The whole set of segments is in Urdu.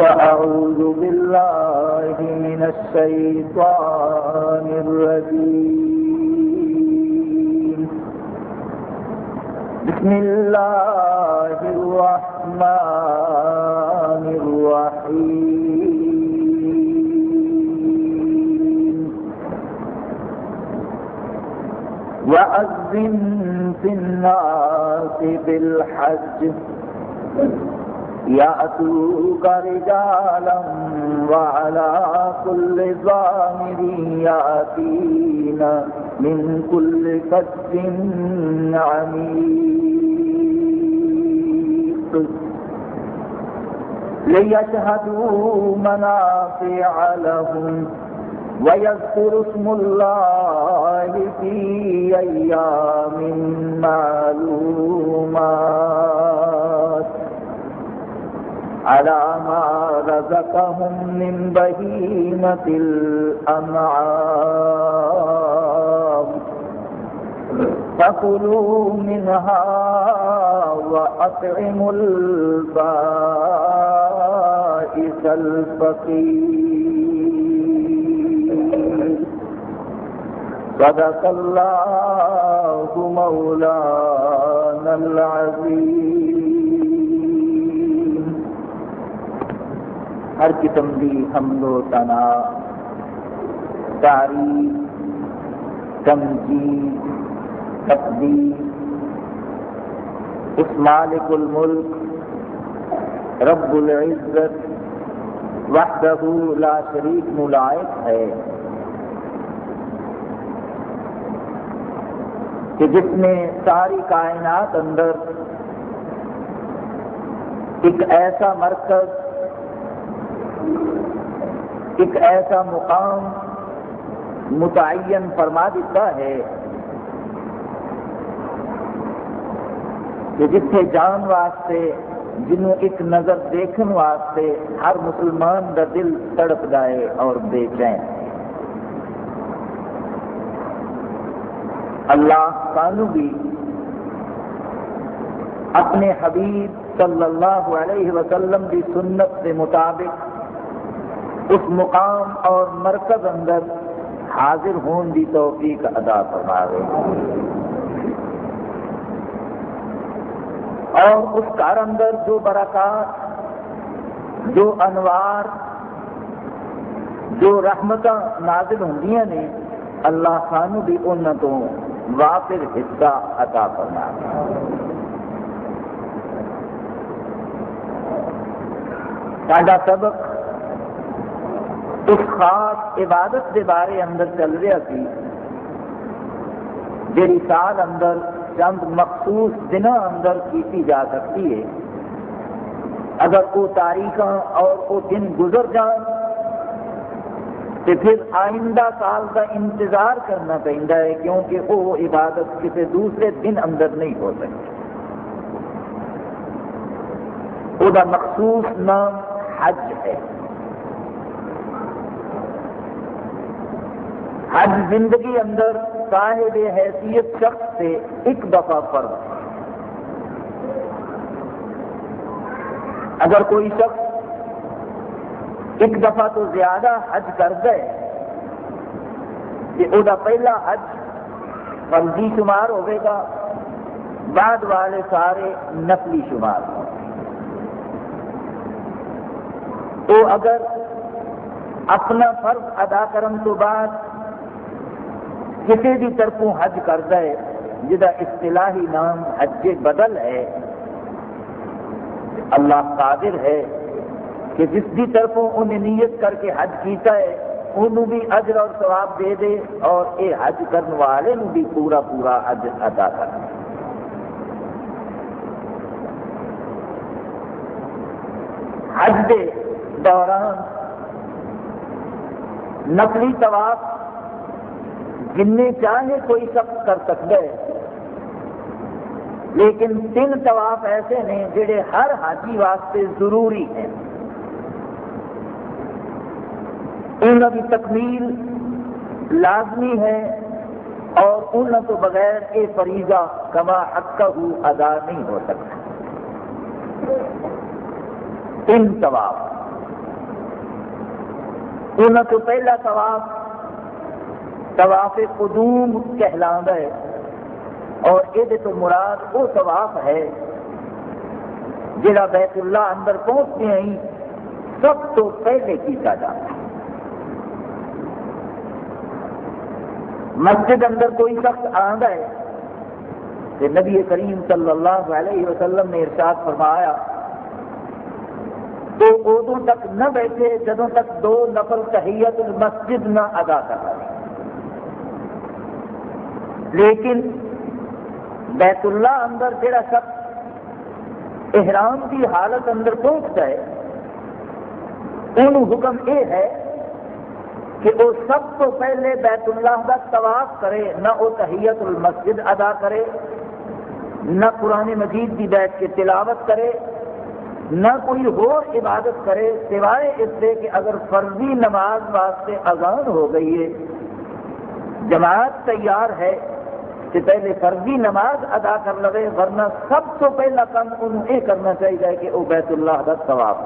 أعوذ بالله من الشيطان الرجيم. بسم الله الرحمن الرحيم. وأذن في الناس بالحج. يأتوك رجالا وعلى كل ضامر يأتين من كل فج عميق. ليشهدوا منافع لهم ويذكروا اسم الله في أيام معلومات. على ما رزقهم من بهيمة الأنعام. فكلوا منها وأطعموا البائس الفقير. صدق الله مولانا ہر قسم کی حمد و تنا تعریف تمجید، تقدیر۔ اس مالک الملک رب العزت وحدہ لا شریک ملائق ہے۔ کہ جس نے ساری کائنات اندر ایک ایسا مرکز ایک ایسا مقام متعین فرما دیتا ہے کہ جتنے جان واسطے جنہوں ایک نظر دیکھن واسطے ہر مسلمان کا دل تڑپ جائے اور بے چین۔ اللہ سانو بھی اپنے حبیب صلی اللہ علیہ وسلم کی سنت کے مطابق اس مقام اور مرکز اندر حاضر ہون کی توفیق ادا فرما رہے اور اس گھر اندر جو برکات، جو انوار، جو رحمت نازل ہوں نے، اللہ سانو بھی انہوں تو وافر حصہ عطا فرما ساڈا سبق اس خاص عبادت کے بارے اندر چل رہا سی جی سال اندر چند مخصوص دنوں اندر کی جا سکتی ہے۔ اگر وہ تاریخ اور وہ دن گزر جان تو پھر آئندہ سال کا انتظار کرنا پہنتا ہے، کیونکہ وہ عبادت کسی دوسرے دن اندر نہیں ہو سکتی۔ وہ مخصوص نام حج ہے۔ حج زندگی اندر صاحب حیثیت شخص سے ایک دفعہ فرض۔ اگر کوئی شخص ایک دفعہ تو زیادہ حج کر دے، کہ وہ پہلا حج فرضی شمار ہوئے گا، بعد والے سارے نسلی شمار۔ تو اگر اپنا فرض ادا کرن تو بعد کسی بھی طرفوں حج کرتا ہے جہاں اصطلاحی نام حج بدل ہے۔ اللہ قادر ہے کہ جس کی طرفوں انہیں نیت کر کے حج کیتا ہے، انہوں بھی اجر اور ثواب دے دے اور یہ حج کرنے والے نو بھی پورا پورا حج ادا کر حج دے دوران نقلی طواف جن چاہے کوئی شخص کر سکتا ہے لیکن تین طواف ایسے ہیں جڑے ہر حاجی واسطے ضروری ہیں۔ ان کی تکمیل لازمی ہے اور ان تو بغیر یہ فریضہ کما حق ادا نہیں ہو سکتا۔ ان طواف۔ انہوں تو پہلا طواف طواف قدوم کہلا ہے۔ اور یہ تو مراد وہ طواف ہے جڑا بیت اللہ اندر پہنچتے ہی سب تو پہلے کیتا جاتا ہے۔ مسجد اندر کوئی شخص آندا ہے کہ نبی کریم صلی اللہ علیہ وسلم نے ارشاد فرمایا تو ادو تک نہ بیٹھے جدوں تک دو نفل تحیت المسجد نہ ادا کر رہے لیکن بیت اللہ اندر جڑا شخص احرام کی حالت اندر پہنچتا ہے انہوں حکم یہ ہے کہ وہ سب تو پہلے بیت اللہ کا طواف کرے، نہ وہ تحیت المسجد ادا کرے، نہ قرآن مجید کی بیٹھ کے تلاوت کرے، نہ کوئی اور عبادت کرے، سوائے اس سے کہ اگر فرضی نماز واسطے اذان ہو گئی ہے، جماعت تیار ہے کہ پہلے فرضی نماز ادا کر لے ورنہ سب تو پہلا کام انہوں یہ کرنا چاہیے کہ وہ بیت اللہ کا طواف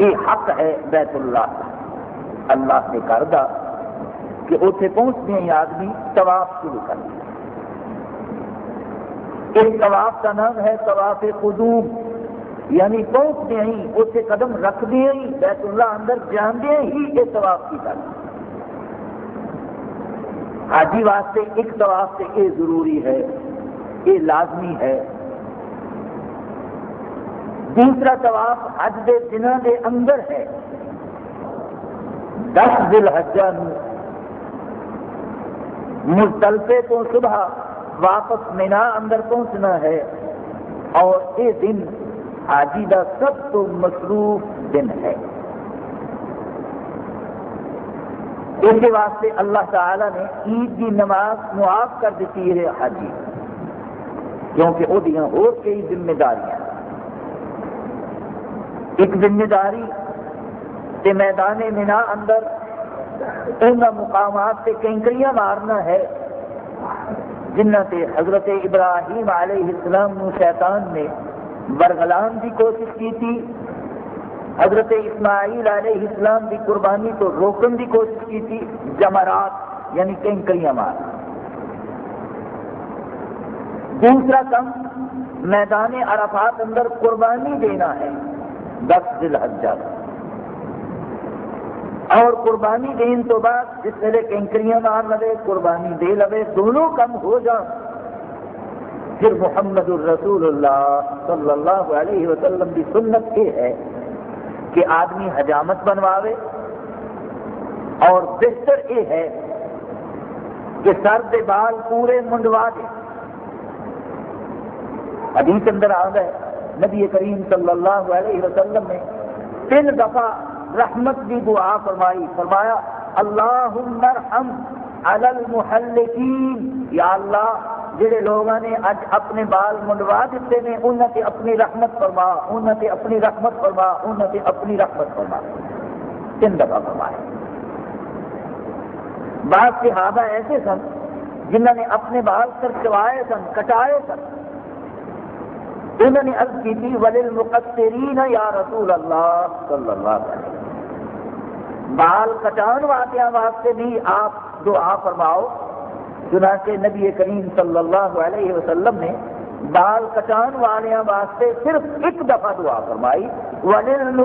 یہ حق ہے بیت اللہ کا اللہ نے کر دا کہ اتنے پہنچتے ہی آدمی طواف شروع کر دیا اس طواف کا نام ہے طواف قدوم یعنی پہنچتے ہی اتنے قدم رکھتے ہی، بیت اللہ اندر جاندے ہی یہ طواف کی کر حاجی واسطے، ایک طواف سے یہ ضروری ہے، یہ لازمی ہے۔ دوسرا طواف حج دے دنوں دے اندر ہے۔ دس دل حجا مزدلفے تو صبح واپس مینا اندر پہنچنا ہے اور یہ دن حاجی کا سب تو مصروف دن ہے۔ اس واسطے اللہ تعالی نے عید کی نماز معاف کر دیتی ہے حاجی۔ کیونکہ وہ اور کئی ذمہ داریاں ایک ذمہ داری کہ میدان مینا اندر ان مقامات سے کنکریاں مارنا ہے جنہ سے حضرت ابراہیم علیہ السلام نو شیطان نے برگلان کی کوشش کی تھی۔ حضرت اسماعیل علیہ السلام کی قربانی کو روکن کی کوشش کی تھی، جمرات یعنی کنکریاں مارنا دوسرا کم میدان عرفات اندر قربانی دینا ہے۔ دس دل حجر اور قربانی دین تو بعد جس ویلے کینکریاں مار لے قربانی دے لے دونوں کم ہو جان پھر محمد الرسول اللہ صلی اللہ علیہ وسلم کی سنت یہ ہے کہ آدمی حجامت بنواوے۔ اور بہتر یہ ہے کہ سر دے بال پورے منڈوا دے۔ حدیث اندر آ گئے، نبی کریم صلی اللہ علیہ وسلم نے تین دفعہ رحمت کی دعا فرمائی، فرمایا اللہ المحلقین۔ یا اللہ جڑے لوگوں نے اج اپنے بال منڈوا دیتے ہیں انہوں نے اپنی رحمت فرما انہوں نے اپنی رحمت فرما انہوں نے اپنی رحمت فرما۔ تین دفعہ فرمایا۔ بعض صحابہ ایسے سن جنہوں نے اپنے بال سر چوائے سن، کٹائے سن۔ انہوں نے عرض کی تھی ولیل مقصرین یا رسول اللہ صلی اللہ علیہ وسلم۔ بال کٹان واقعہ واسطے بھی آپ دعا فرماؤ۔ چنانچہ نبی کریم صلی اللہ علیہ وسلم نے بال کٹان والوں واسطے صرف ایک دفعہ دعا فرمائی ولیل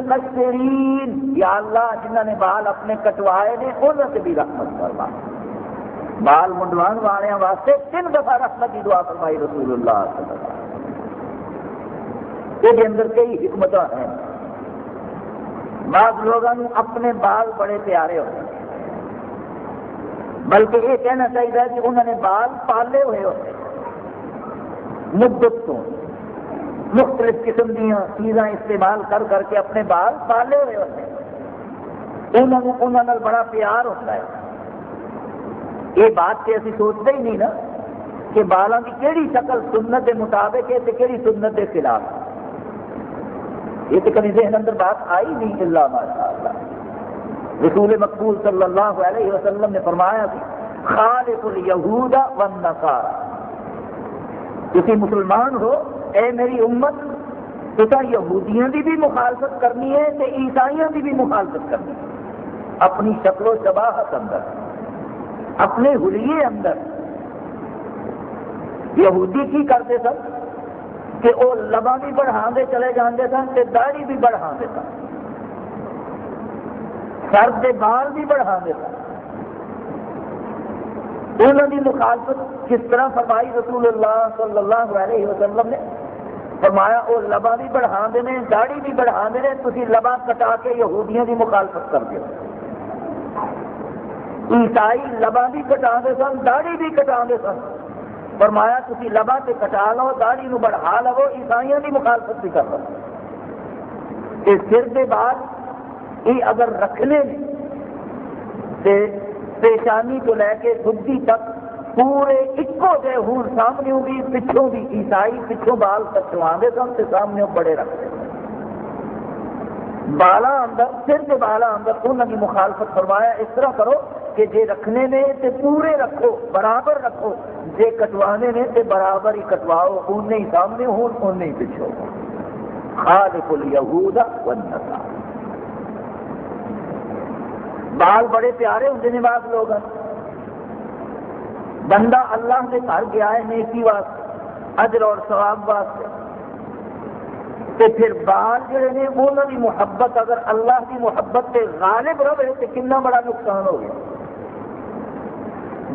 یا اللہ جنہوں نے بال اپنے کٹوائے نے انہوں سے بھی رحمت فرما۔ بال منڈوان والوں واسطے تین دفعہ رحمت کی دعا فرمائی رسول اللہ صلی اللہ علیہ وسلم۔ یہ اندر کئی حکمت ہیں۔ بعض لوگوں اپنے بال بڑے پیارے ہوتے ہیں۔ بلکہ یہ کہنا چاہیے کہ انہوں نے بال پالے ہوئے ہوتے مدت تو مختلف قسم دیا چیزاں استعمال کر کر کے اپنے بال پالے ہوئے ہوتے انہوں انہوں بڑا پیار ہوتا ہے۔ یہ بات سے ابھی سوچتے ہی نہیں نا کہ بالوں کی کہڑی شکل سنت کے مطابق ہے کہڑی سنت کے خلاف۔ یہ تو کبھی ذہن اندر بات آئی نہیں اللہ ماشاء اللہ رسول مقبول صلی اللہ علیہ وسلم نے فرمایا کہ خالق الیہود والنصارى۔ کسی مسلمان ہو، اے میری امت تو یہودیاں کی بھی مخالفت کرنی ہے تو عیسائیوں کی بھی مخالفت کرنی ہے۔ اپنی شکل و شباہت اندر، اپنے حلیے اندر۔ یہودی کی کرتے سن کہ وہ لبا بھی بڑھا چلے جاندے سن داڑھی بھی بڑھا سن۔ سر کے بال بھی بڑھا دے سن انہوں کی مخالفت کس طرح فرمائی؟ رسول اللہ صلی اللہ علیہ وسلم نے فرمایا وہ لبا بھی بڑھا دے داڑھی بھی بڑھا دے تھی لبا کٹا کے یہودیاں کی مخالفت کر دو عیسائی لبا بھی کٹا دے سن، داڑھی بھی کٹا دے سن۔ فرمایا تھی لبا سے کٹا لو، داڑھی بڑھا لو عیسائیوں کی مخالفت بھی کر لو۔ سر کے بعد یہ اگر رکھنے پیشانی کو لے کے بدھی تک پورے ایکو جہ ہوں سامنے بھی پچھوں بھی عیسائی، پچھوں بال کچوا سن تو سامنے بڑے رکھتے بالا اندر سر کے بالا اندر انہوں کی مخالفت فرمایا، اس طرح کرو کہ جے رکھنے نے تے پورے رکھو، برابر رکھو، جے کٹوانے نے تے برابر ہی کٹواؤ اُن ہی سامنے ہو ان ہی پچھو خالق الیہود والنصارى۔ بال بڑے پیارے ہوں نے بعض لوگ بندہ اللہ کے گھر گیا ہے، نیکی واسطے، اجر اور ثواب واسطے۔ تے پھر بال جڑے نے، انہوں کی محبت، اگر اللہ کی محبت سے غالب رہے تو کنا بڑا نقصان ہو گیا۔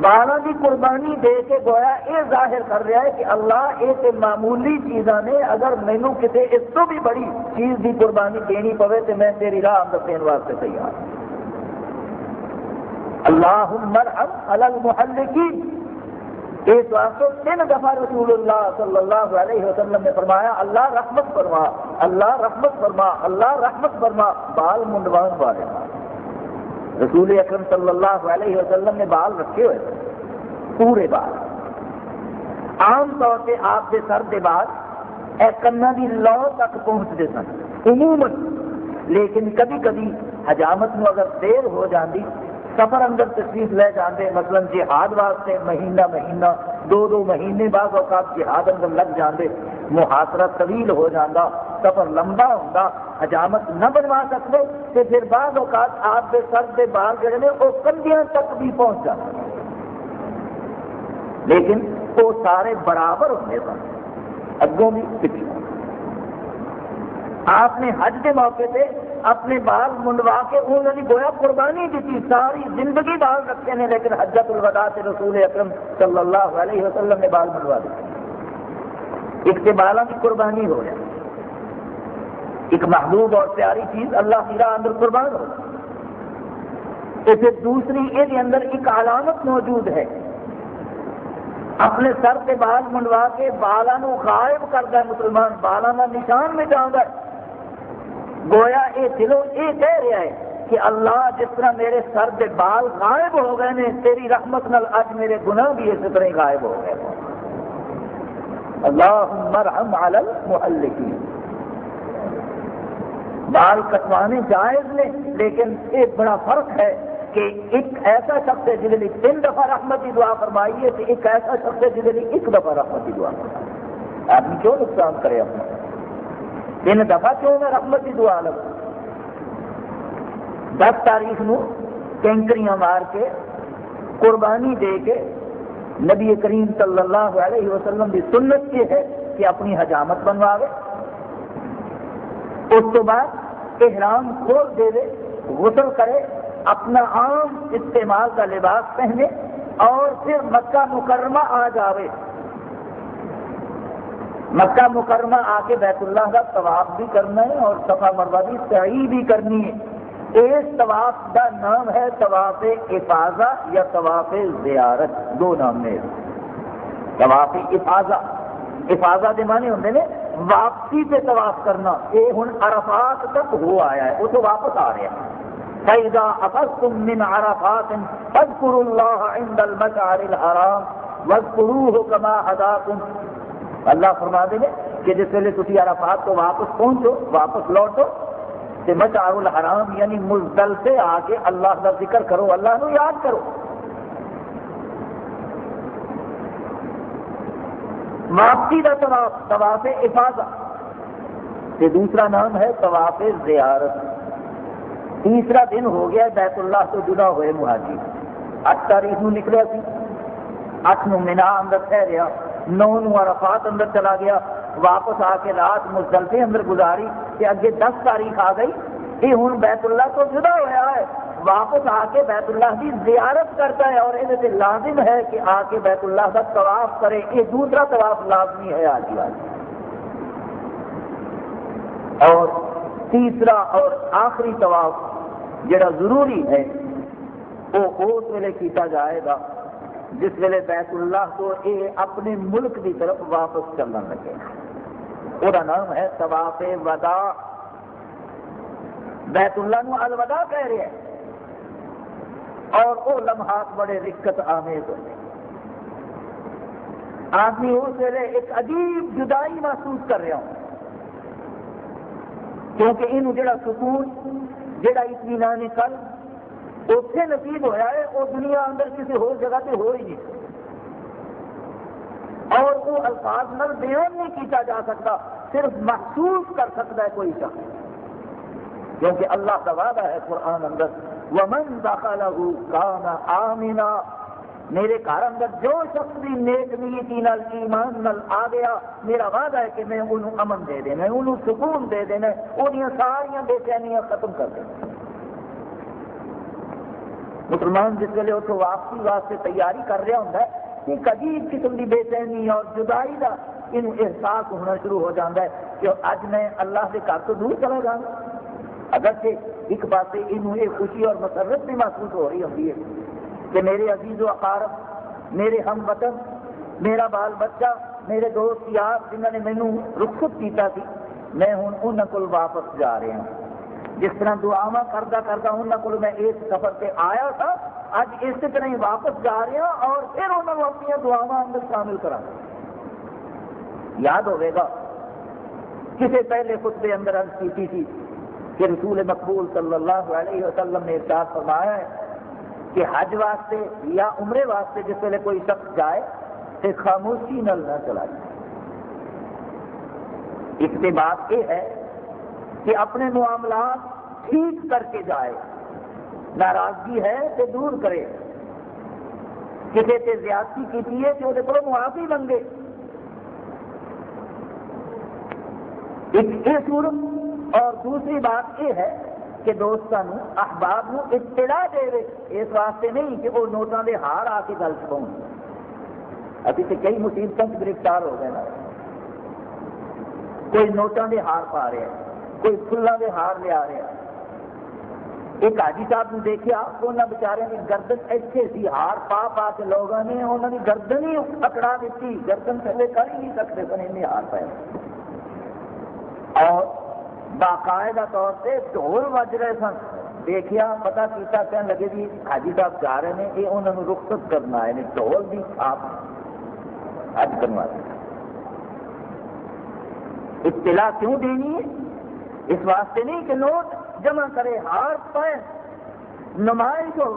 بالا کی قربانی دے کے گویا یہ ظاہر کر رہا ہے کہ اللہ یہ معمولی چیزاں نے، اگر مینو کسی اس تو بھی بڑی چیز کی قربانی دینی پوے تو میں تیری راہ اندر دین واسطے تیار اللہ مرحم المحلقین۔ اس واسطے تین دفعہ رسول اللہ صلی اللہ علیہ وسلم نے فرمایا، اللہ رحمت فرما، اللہ رحمت فرما، اللہ رحمت فرما، بال منڈوان والے۔ رسول اکرم صلی اللہ علیہ وسلم نے بال رکھے ہوئے، پورے بال۔ عام طور پہ آپ کے سر کے بعد اے کنا کی لو تک پہنچتے سن، عموماً۔ لیکن کبھی کبھی حجامت میں اگر دیر ہو جاتی سفر اندر تشریف لے جاندے، مثلا جہاد واسطے مہینہ مہینہ، دو دو مہینے بعد اوقات جہاد اندر لگ جاندے، محاصرہ طویل ہو جاندہ، سفر لمبا ہوتا حجامت نہ بنوا سکتے تو پھر بعض اوقات آپ کے سر کے بال جڑے نے وہ کندیاں تک بھی پہنچ جاتے لیکن وہ سارے برابر ہوتے سن اگوں بھی پچھوں۔ آپ نے حج کے موقع پہ اپنے بال منڈوا کے انہوں نے یعنی گویا قربانی دیتی ساری زندگی بال رکھے نے، لیکن حجت الوداع سے رسول اکرم صلی اللہ علیہ وسلم نے بال منڈوا دیتے ایک سے بالا کی قربانی ہو جائے۔ ایک محبوب اور پیاری چیز اللہ کی راہ اندر قربان ہو۔ تو پھر دوسری یہ اندر ایک علامت موجود ہے۔ اپنے سر کے بال منڈوا کے بالا غائب کرتا ہے مسلمان بالا کا نشان میں جاؤں گویا یہ دلوں یہ کہہ رہا ہے کہ اللہ جس طرح میرے سر کے بال غائب ہو گئے نے تیری رحمت نال اج میرے گناہ بھی اسی طرح غائب ہو گئے اللہ مرحم علی المحلقین۔ بال کٹوانے جائز نے، لیکن ایک بڑا فرق ہے کہ ایک ایسا شخص ہے جہاں تین دفعہ رحمت کی دعا فرمائی ہے ایک ایسا شخص ہے جہاں ایک دفعہ رحمت کی دعا فرمائی آدمی کیوں نقصان کرے اپنا؟ تین دفعہ کیوں میں رحمت کی دعا لگ دس تاریخ نو کینکریاں مار کے، قربانی دے کے نبی کریم صلی اللہ علیہ وسلم کی سنت یہ ہے کہ اپنی حجامت بنواوے۔ اس تو بعد احرام کھول دے دے، غسل کرے، اپنا عام استعمال کا لباس پہنے اور پھر مکہ مکرمہ آ جاوے۔ مکہ مکرمہ آ کے بیت اللہ کا طواف بھی کرنا ہے اور صفا مربع بھی صحیح بھی کرنی ہے۔ اس طواف کا نام ہے طواف افاظہ یا طواف زیارت، دو نام میں طواف افاظہ افاظہ کے معنی ہوں نے واپسی سے طواف کرنا۔ یہ ہوں عرفات تک ہو آیا ہے وہ تو واپس آ رہا ہے فَإِذَا أَفَضْتُم مِّنْ عَرَفَاتٍ فَاذْكُرُوا اللَّهَ عِندَ الْمَشْعَرِ الْحَرَامِ وَاذْكُرُوهُ كَمَا هَدَاكُمْ اللہ فرما دے کہ جس ویلے تھی عرفات تو واپس پہنچو، واپس لوٹو، تے مشعر الحرام یعنی مزدل سے آ کے اللہ کا ذکر کرو، اللہ نو یاد کرو۔ واپسی کا طواف طواف افاظہ کہ دوسرا نام ہے طواف زیارت۔ تیسرا دن ہو گیا بیت اللہ تو جدا ہوئے مہاجی اٹھ تاریخ نو نکلیا سی۔ اٹھ نو منا اندر ٹھہریا۔ نو نو عرفات اندر چلا گیا، واپس آ کے رات مزدلفے اندر گزاری کہ اگے دس تاریخ آ گئی۔ یہ ہوں بیت اللہ تو جدا ہوا ہے۔ واپس آ کے بیت اللہ کی زیارت کرتا ہے اور یہ لازم ہے کہ آ کے بیت اللہ کا طواف کرے۔ یہ دوسرا طواف لازمی ہے آج ہی آج۔ اور تیسرا اور آخری طواف جڑا ضروری ہے، وہ اس ویلے کیتا جائے گا جس ویلے بیت اللہ کو یہ اپنے ملک کی طرف واپس چلنا لگے۔ وہ نام ہے طواف ودا۔ بیت اللہ نو الوداع کہہ رہے ہیں۔ اور وہ لمحات بڑے رکت آمیز ہوتے آدمی اس ویلے ایک عجیب جدائی محسوس کر رہا ہوں۔ کیونکہ یہ جڑا سکون، جڑا اطمینان کل اتنے نصیب ہوا ہے وہ دنیا اندر کسی ہو جگہ پہ ہو ہی نہیں۔ اور وہ الفاظ نل بیان نہیں کیتا جا سکتا، صرف محسوس کر سکتا ہے کوئی شخص۔ کیونکہ اللہ کا وعدہ ہے قرآن اندر، ومن دخلہ کان آمنا۔ میرے گھر اندر جو شخص بھی نیک نیتی نال، ایمان نال آ گیا، میرا وعدہ ہے کہ میں انہوں امن دے دینا انہوں سکون دے دینا وہ ساریا بے چینیاں ختم کر دینا مسلمان جس ویلے اتو واپسی واسطے تیاری کر رہا ہوں ایک عجیب قسم کی بے چینی اور جدائی کا یہ احساس ہونا شروع ہو جاتا ہے کہ اج میں اللہ کے گھر تو دور چلا جاؤں۔ اگرچہ ایک پاس یہ خوشی اور مسرت بھی محسوس ہو رہی ہوتی ہے کہ میرے عزیز و اقارب، میرے ہم وطن، میرا بال بچہ، میرے دوست یار جنہوں نے مینو رخصت کیتا تھی میں ہوں انہوں کو واپس جا رہا ہوں۔ جس طرح دعوا کرتا کرتا انہوں کو میں اس سفر سے آیا تھا اج اس طرح ہی واپس جا رہا ہوں اور پھر انہوں نے اپنی دعوا اندر شامل کرا یاد ہوئے گا کسی پہلے خطبے اندر عرض کی تھی کہ رسول مقبول صلی اللہ علیہ وسلم نے ارشاد فرمایا ہے کہ حج واسطے یا عمرے واسطے جس ویلے کوئی شخص جائے تو خاموشی نل نہ چلائے۔ اس کے بات یہ ہے کہ اپنے معاملات ٹھیک کر کے جائے۔ ناراضگی ہے تو دور کرے۔ کسی سے زیادتی کی ہے کہ وہ معافی منگے ایک یہ صورت اور دوسری بات یہ ہے کہ دوستوں احباب نو اطلاع دے اس واسطے نہیں کہ وہ نوٹوں کے ہار آ کے گل چھپاؤ ابھی تو کئی مصیبتوں سے گرفتار ہو گئے نا۔ کوئی نوٹوں کے ہار پا رہا ہے کوئی فلوں کے ہار لیا رہا ایک حاجی صاحب نے دیکھا انہوں بچارے کی گردن ایسے سی، ہار پا پا کے لوگوں نے انہوں نے گردن ہی اکڑا دیتی، گردن پہلے کر ہی نہیں سکتے سن ہار پائے اور باقاعدہ طور سے ڈھول وج رہے سن۔ دیکھیا پتا کیتا کہنے لگے جی حاجی صاحب جا رہے ہیں یہ انہوں نے رخصت کرنا ہے ڈھول بھی آپ حج کروا اطلاع کیوں دینی ہے؟ اس واسطے نہیں کہ نوٹ جمع کرے ہار پائے، نمائش ہو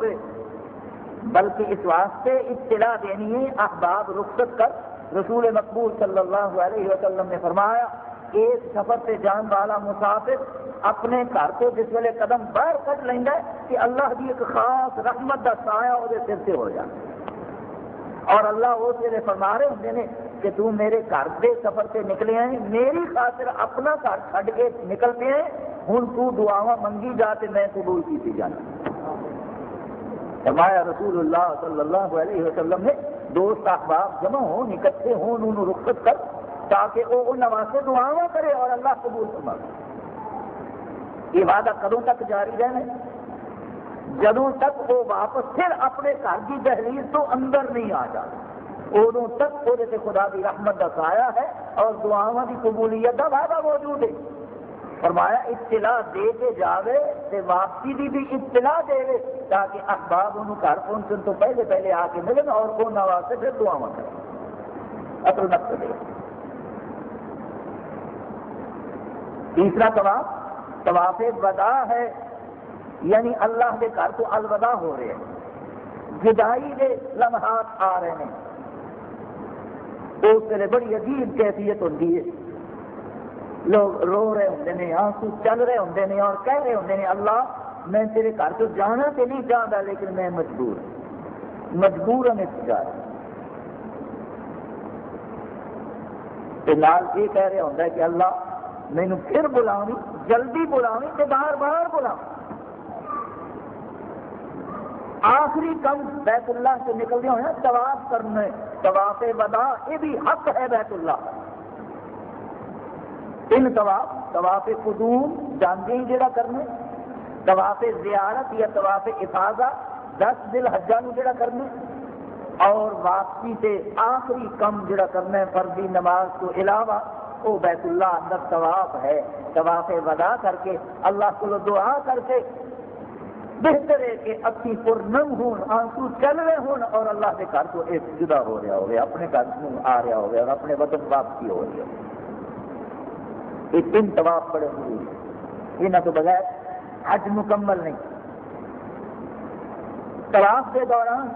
بلکہ اس واسطے اطلاع دینی ہے، احباب رخصت کر۔ رسول مقبول صلی اللہ علیہ وسلم نے فرمایا، ایک سفر سے جان والا مسافر اپنے گھر کو جس ویلے قدم باہر کٹ لینا ہے کہ اللہ کی ایک خاص رحمت کا سایہ وہ سر سے ہو جائے۔ اور اللہ اس ویلے فرما رہے ہوں نے کہ تو میرے گھر کے سفر سے نکلے ہیں، میری خاطر اپنا گھر چھڈ کے نکلتے ہیں۔ ہوں تو دعاواں منگی جا تو میں قبول کی جانا۔ فرمایا رسول اللہ صلی اللہ علیہ وسلم نے، دوست احباب جمع ہو اکٹھے ہوں انہوں رخصت کر تاکہ وہ ان واسطے دعا کرے اور اللہ قبول فرما یہ وعدہ کدوں تک جاری رہنا جدوں تک وہ واپس پھر اپنے گھر کی دہلیز تو اندر نہیں آ جاتا۔ ادو تک وہ خدا کی رحمت کا سایہ ہے اور دعاواں کی قبولیت کا وعدہ موجود ہے۔ فرمایا، اطلاع دے کے جاوے تے واپسی کی بھی اطلاع دے وے تاکہ اخباب انہوں گھر پہنچنے تو پہلے پہلے آ کے ملن اور انہوں واسطے پھر دعاواں کریں۔ اصل مقصد ہے۔ تیسرا طواف طواف ودا ہے یعنی اللہ کے گھر تو الوداع ہو رہے ہیں۔ جدائی کے لمحات آ رہے ہیں۔ اس ویلے بڑی عجیب کیفیت ہوتی ہے۔ لوگ رو رہے ہوں نے، آنسو چل رہے ہوں نے اور کہہ رہے ہوں نے، اللہ میں تیرے گھر تو جانا تو نہیں چاہتا لیکن میں مجبور ہوں۔ مجبور ہوں اس جا یہ کہہ رہا ہوں جی کہ اللہ مینو پھر بلاوی جلدی بلاوی تو بار بار بلاوی آخری کم بیت اللہ سے نکلتے ہوئے طواف کرنے، طواف ودا، یہ بھی حق ہے بیت اللہ۔ ان طواف طواف قدوم جانتے ہی جڑا کرنے، طواف زیارت یا طواف افاظہ دس دل حجا جڑا کرنے، اور واپسی سے آخری کم جڑا کرنا ہے فردی نماز کو علاوہ، وہ بیت اللہ اندر طواف ہے۔ طواف ودا کر کے، اللہ کو دعا کر کے بہتر ہے کہ اچھی پورنم ہون، آنسو چل رہے ہون اور اللہ کے گھر کو ایک جدا ہو رہا ہوگا اپنے گھر آ رہا ہوگا اور اپنے وطن واپسی ہو رہی ہو یہ تین طواف بڑے ضروری ہیں یہاں تو بغیر حج مکمل نہیں۔ طواف کے دوران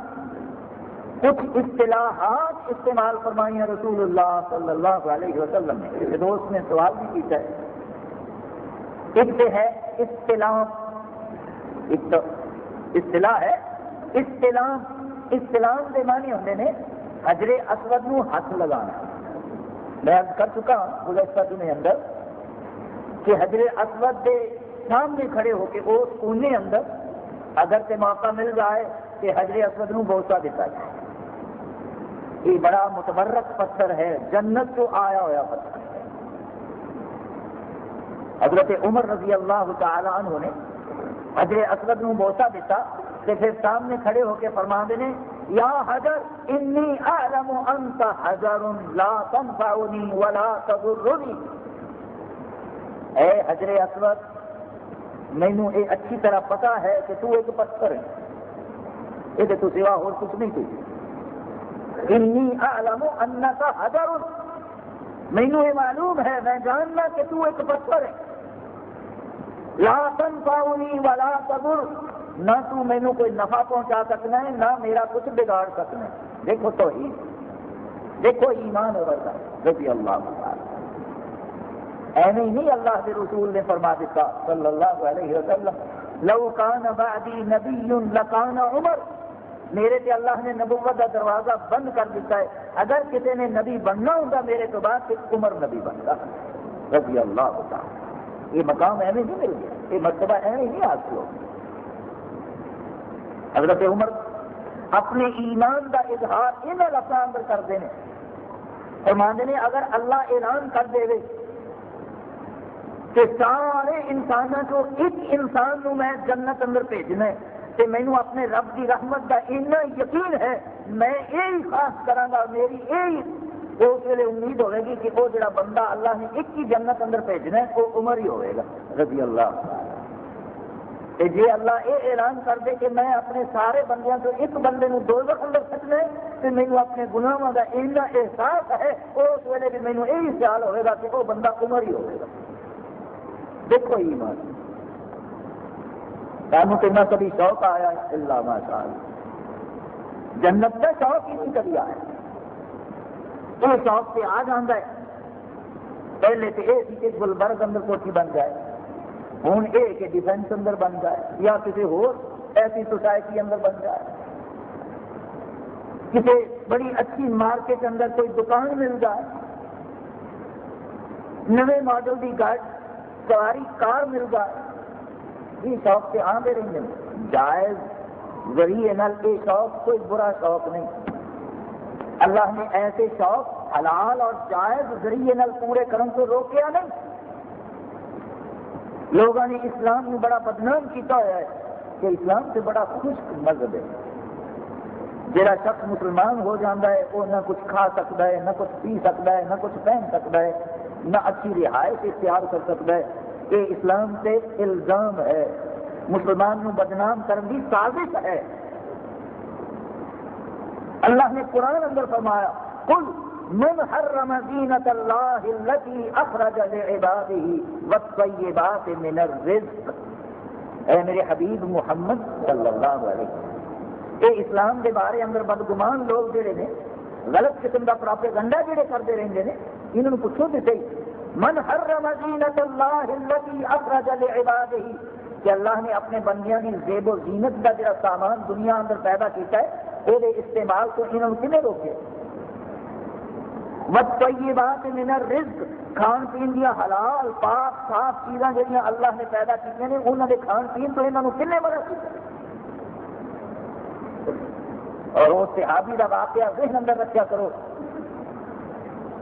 کچھ اصطلاحات استعمال فرمائی ہیں رسول اللہ صلی اللہ علیہ وسلم نے دوست نے سوال بھی کیا ہے ایک ہے اصطلاح ایک تو اصطلاح ہے؟ اصطلاح اصطلاح کے معنی ہوتے ہیں حجر اسود نو ہاتھ لگانا۔ میں کر چکا ہوں گزشتہ دن اندر کہ حجر اسود کے سامنے کھڑے ہو کے اس کونے اندر اگر سے موقع مل جائے کہ حجر اسود نو بوسا دیتا جائے۔ یہ بڑا متبرک پتھر ہے، جنت کو آیا ہوا پتھر ہے۔ حضرت عمر رضی اللہ تعالی عنہ نے حجر اسود نو بوسا دیتا تے پھر سامنے کھڑے ہو کے فرما دینے یا حجر، انی اعلم انت حجر لا تنفعنی ولا تضرنی۔ اے حجر اسود مینو یہ اچھی طرح پتا ہے کہ تو ایک پتھر ہے۔ یہ تو سوا اور کچھ نہیں کوئی انی اعلم انت حجر۔ مینو یہ معلوم ہے، میں جاننا کہ تو ایک پتھر ہے۔ لا تنفعنی ولا تضر۔ نہ تو مینو کوئی نفع پہنچا سکنا ہے، نہ میرا کچھ بگاڑ سکنا ہے۔ دیکھو تو ہی دیکھو ایمان اور رضی اللہ ایویں نہیں اللہ کے رسول نے فرما دیتا صلی اللہ علیہ وسلم۔ لو کان بعدی نبی لکان عمر۔ میرے تے اللہ نے نبوت کا دروازہ بند کر دیتا ہے۔ اگر کسی نے نبی بننا ہوگا میرے تو بعد عمر نبی بنتا رضی اللہ تعالی۔ یہ مقام ایویں نہیں مل گیا، یہ مرتبہ ایویں نہیں حاصل ہو حضرت عمر اپنے ایمان کا اظہار ان لفظ اندر کرتے ہیں فرماندے نے، اگر اللہ اعلان کر دے کہ سارے انسانوں کو ایک انسان نو میں جنت اندر بھیجنا ہے کہ مینو اپنے رب کی رحمت کا اتنا یقین ہے، میں یہی خاص کرا میری یہی اس ویلے امید ہوئے گی کہ وہ جڑا بندہ اللہ نے ایک ہی جنت اندر بھیجنا ہے، وہ عمر ہی ہوئے گا۔ رضی اللہ۔ کہ جی اللہ یہ اعلان کر دے کہ میں اپنے سارے بندیاں تو ایک بندے کو دو وقت اندر سکنا ہے تو مینو اپنے گناواں کا اینا احساس ہے اس ویلے بھی مینو یہی خیال ہوئے گا کہ وہ بندہ عمر ہی ہوئے گا۔ دیکھو ایمان۔ سانو کتنا کبھی شوق آیا اللہ ماشاء اللہ۔ جنت کا شوق ہی نہیں کبھی آیا۔ یہ شوق سے آ جانا ہے۔ پہلے تو یہ سی کہ گلبرگ اندر کوٹھی بن جائے۔ ہوں یہ کہ ڈیفینس اندر بن جائے۔ یا کسی ہو ایسی سوسائٹی اندر بن جائے۔ کسی بڑی اچھی مارکیٹ اندر کوئی دکان مل جائے۔ نئے ماڈل کی گاڑی سواری کار مل جائے۔ یہ شوق سے آتے رہتے ہیں۔ جائز ذریعے نال یہ شوق، کوئی برا شوق نہیں۔ اللہ نے ایسے شوق حلال اور جائز ذریعے نل پورے کرم کو روکیا نہیں۔ لوگوں نے اسلام میں بڑا بدنام کیتا ہوا ہے کہ اسلام سے بڑا خشک مذہب ہے۔ جہاں شخص مسلمان ہو جاتا ہے، وہ نہ کچھ کھا سکتا ہے، نہ کچھ پی سکتا ہے، نہ کچھ پہن سکتا ہے، نہ اچھی رہائش اختیار کر سکتا ہے۔ یہ اسلام سے الزام ہے۔ مسلمان کو بدنام کرنے کی سازش ہے۔ اللہ نے قرآن اندر فرمایا کل من حرم زینت اللہ التي اخرج لعباده والطیبات من الرزق۔ اے میرے حبیب محمد صلی اللہ علیہ وسلم، اے اسلام کے بارے اندر بدگمان لوگ جڑے نے، غلط قسم کا پراپے گنڈا جڑے کرتے رہتے ہیں انہوں نے پوچھو تو صحیح، من حرم زینت اللہ التي اخرج لعباده، کہ اللہ نے اپنے بندیاں کی زیب و زینت کا جڑا سامان دنیا اندر پیدا کیتا ہے یہ استعمال تو انہوں نے کنے روکے؟ بات من الرزق۔ کھان پین دیا حلال، پاک، صاف چیزاں جہاں اللہ نے پیدا کی ہیں انہوں نے کھان پین تو انہوں نے کنے بڑا کیا اور وہ صحابی کا واقعہ ذہن اندر رکھا کرو۔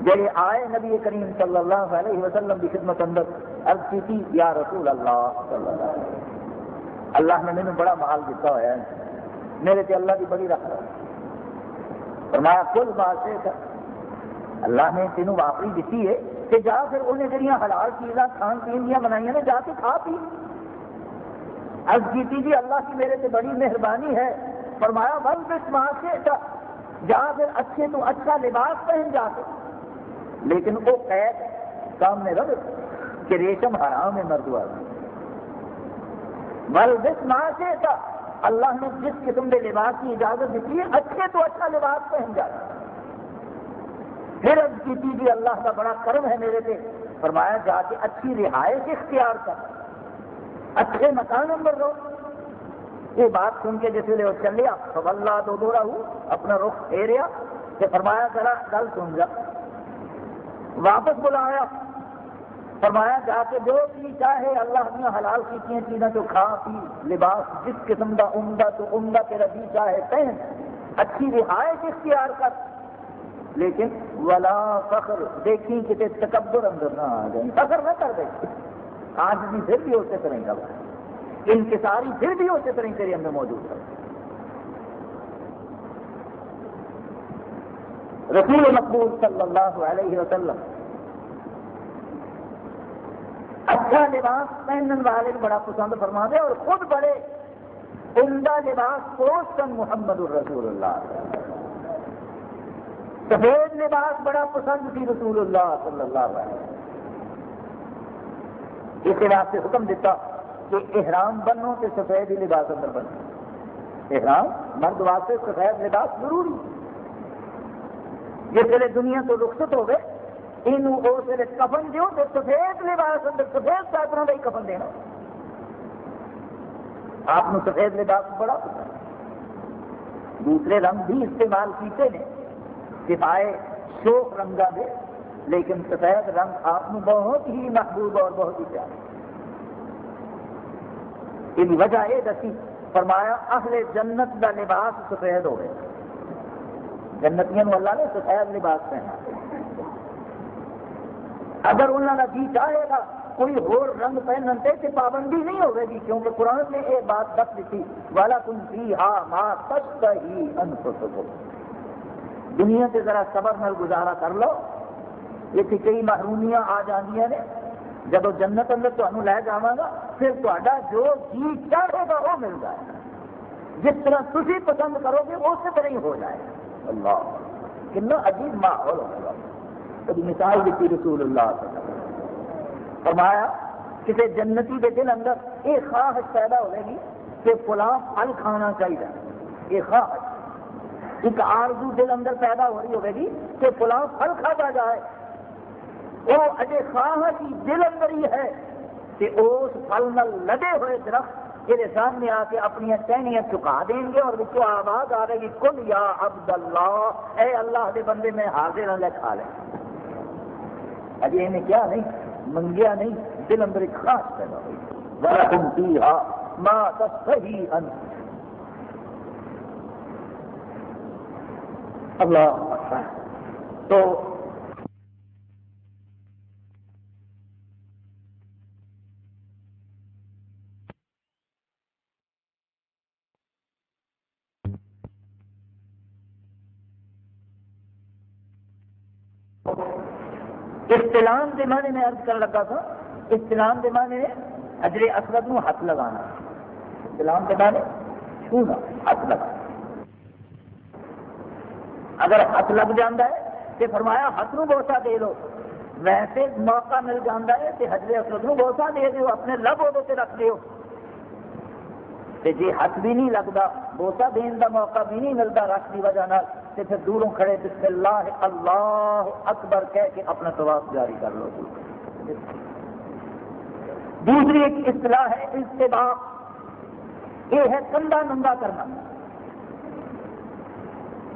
جی آئے نبی کریم صلی اللہ علیہ وسلم کی خدمت اندر، عرض کی تھی، یا رسول اللہ صلی اللہ علیہ وسلم۔ اللہ نے مجھے بڑا مال دیتا ہوا ہے۔ میرے تے اللہ کی بڑی رکھ فرمایا، کل بات سے اللہ نے تینوں واپری دیتی ہے کہ جا پھر انہیں جہاں حلال چیزاں، کھان پین دیا بنائی نے جا کے کھا پی۔ عرض کی جی اللہ کی میرے سے بڑی مہربانی ہے۔ فرمایا ون بس ماں سے جا پھر اچھے تو اچھا لباس پہن جا کے۔ لیکن وہ قید سامنے رکھ کہ ریشم حرام ہے، مرد والا بس ماں سے اللہ نے جس قسم کے لباس کی اجازت دیتی ہے اچھے تو اچھا لباس پہن جاتا پھر اب کی بھی اللہ کا بڑا کرم ہے میرے پہ فرمایا، جا کے اچھی رہائش اختیار کر۔ اچھے مکان اندر رہو۔ یہ بات سن کے جس ویلے وہ چلیا تو اللہ تو دورا ہوں اپنا رخ پھیریا کہ فرمایا، ذرا گل سن جا۔ واپس بلایا۔ فرمایا جا کے جو چیز چاہے اللہ نے حلال کی چیزیں تو کھا پی لباس، جس قسم کا عمدہ تو عمدہ تیرا جی چاہے، پہن، اچھی رہائش اختیار کر۔ لیکن ولا فخر دیکھی کسی تکبر اندر نہ آ جائے فخر نہ کر دے۔ آج بھی پھر بھی اسی طرح کا انکساری پھر بھی اسی طرح تیرے اندر موجود ہے رسول مقبول صلی اللہ علیہ وسلم اچھا لباس پہننے والے بڑا پسند فرما دے اور خود بڑے عمدہ لباس پوشن محمد الرسول اللہ سفید لباس بڑا پسند تھی رسول اللہ صلی اللہ علیہ وسلم۔ اس واسطے حکم دیتا کہ احرام بنو تو سفید ہی لباس اندر بنو۔ احرام مرد واسطے سفید لباس ضروری۔ جس ویلے دنیا تو رخصت ہو گئے۔ یہ اس ویلے کفن دو تو سفید لباس اندر سفید چادروں کا ہی کفن دینا ہاں۔ آپ سفید لباس بڑا دوسرے رنگ بھی استعمال کیتے ہیں سپائے شوق رنگا دے، لیکن سفید رنگ آپ بہت ہی محبوب اور بہت ہی پیارا یہ وجہ یہ دسی، فرمایا اہل جنت کا لباس سفید ہو گیا جنتیاں اللہ نے سفید لباس پہنا۔ اگر انہوں کا جی چاہے گا، کوئی اور رنگ پہننے سے پابندی نہیں ہوگی گی، کیونکہ قرآن نے یہ بات دس دیتی والا تم سی ہا ماں سچ ہی دنیا سے ذرا صبر نال گزارا کر لو یہ کئی محرومیاں آ جانیا نے، جب جنت اندر تمہیں لے جا گا، پھر تا جو جی چاہے گا وہ مل جائے گا۔ جس طرح تھی پسند کرو گے اسی طرح ہی ہو جائے گا۔ اللہ کنا عجیب ماحول ہوگا کبھی مثال دیتی رسول اللہ صلی اللہ علیہ وسلم۔ فرمایا کسی جنتی کے دل اندر یہ خواہش پیدا ہوئے گی کہ فلاں پھل کھانا چاہیے۔ یہ خواہش۔ ایک آرزو دل اندر پیدا ہو رہی ہوگی جی کہ فلاں پھل کھاتا جائے۔ وہ اجے خواہ کی دل اندر ہی ہے کہ اس پھل نل لدے ہوئے درخت یہ سامنے آ کے اپنی ٹہنیاں چکا دیں گے اور وہ آواز آ رہے گی کل یا عبد اللہ اے اللہ دے بندے، میں حاضر ہوں لے کھا لیں اجے انہیں کیا نہیں؟ منگیا نہیں، دل اندر ایک خاص پیدا ہوئی۔ وَلَكُمْ فِيهَا مَا تَسْتَهِي أَنْتُمْ اللہ۔ تو استلام کے معنی میں ارد کر لگا تھا استلام کے معنی میں اجرے اسود نو ہاتھ لگانا استلام کے معنی چھونا ہاتھ لگانا اگر ہاتھ لگ جاتا ہے تو فرمایا ہاتھ نو بوسا دے دو ویسے موقع مل جاتا ہے تو حجر اسود نو بوسا دے دو اپنے لب وہ رکھ دیو۔ جی ہاتھ بھی نہیں لگتا بوسا دین کا موقع بھی نہیں ملتا رکھ کی وجہ تو پھر دوروں کھڑے بسم اللہ اللہ اکبر کہہ کے اپنا طواف جاری کر لو۔ دوسری ایک اصطلاح ہے اتباع یہ ہے کندھا ننگا کرنا۔